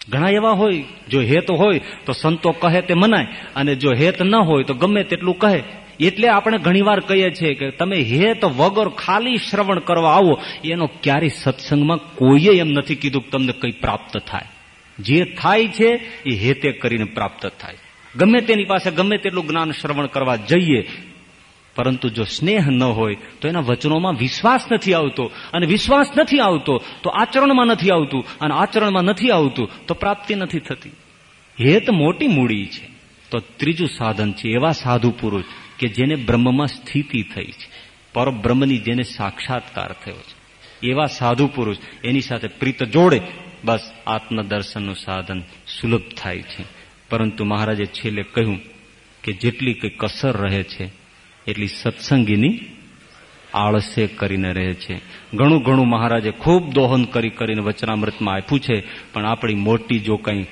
ઘણા એવા હોય, જો હેત હોય તો સંતો કહે તે મનાય, અને જો હેત ન હોય તો ગમે તેટલું કહે. એટલે આપણે ઘણીવાર કહીએ છીએ કે તમે હેત વગર ખાલી શ્રવણ કરવા આવો, એનો ક્યારેય સત્સંગમાં કોઈએ એમ નથી કીધું કે તમને કંઈ પ્રાપ્ત થાય. જે થાય છે, એ હેતે કરીને પ્રાપ્ત થાય. ગમે તેની પાસે ગમે તેટલું જ્ઞાન શ્રવણ કરવા જઈએ પરંતુ જો સ્નેહ ન હોય, તો એના વચનોમાં વિશ્વાસ નથી આવતો. અને વિશ્વાસ નથી આવતો, તો આચરણમાં નથી આવતું. અને આચરણમાં નથી આવતું, તો પ્રાપ્તિ નથી થતી. હેત મોટી મૂડી છે. તો ત્રીજું સાધન છે, એવા સાધુ પુરુષ કે જેને બ્રહ્મમાં સ્થિતિ થઈ છે. પરબ્રહ્મની જેને સાક્ષાત્કાર થયો છે. એવા સાધુ પુરુષ, એની સાથે પ્રીત જોડે બસ આત્મદર્શનનું સાધન સુલભ થાય છે. પરંતુ મહારાજે છેલ્લે કહ્યું કે જેટલી કંઈ કસર રહે છે એટલી સત્સંગીની આળસે કરીને રહે છે. ઘણું ઘણું મહારાજે ખૂબ દોહન કરી કરીને વચનામૃતમાં આપ્યું છે, પણ આપણી મોટી જો કંઈ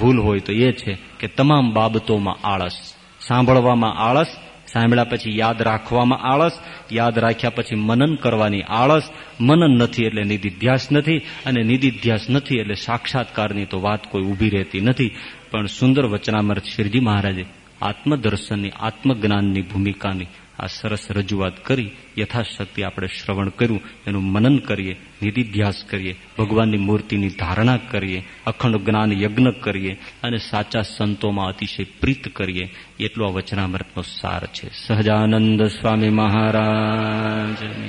ભૂલ હોય તો એ છે કે તમામ બાબતોમાં આળસ. સાંભળવામાં આળસ, સાંભળ્યા પછી યાદ રાખવામાં આળસ, યાદ રાખ્યા પછી મનન કરવાની આળસ. મનન નથી એટલે નિધિધ્યાસ નથી, અને નિધિધ્યાસ નથી એટલે સાક્ષાત્કારની તો વાત કોઈ ઊભી રહેતી નથી. પણ સુંદર વચનામૃત શ્રીજી મહારાજે આત્મદર્શનની, આત્મજ્ઞાનની ભૂમિકાની આ સરસ રજૂઆત કરી, યથાશક્તિ આપણે શ્રવણ કર્યું, એનું મનન કરીએ, નિધિધ્યાસ કરીએ, ભગવાનની મૂર્તિની ધારણા કરીએ, અખંડ જ્ઞાન યજ્ઞ કરીએ, અને સાચા સંતોમાં અતિશય પ્રીત કરીએ, એટલો આ વચનામૃતનો સાર છે. સહજાનંદ સ્વામી મહારાજ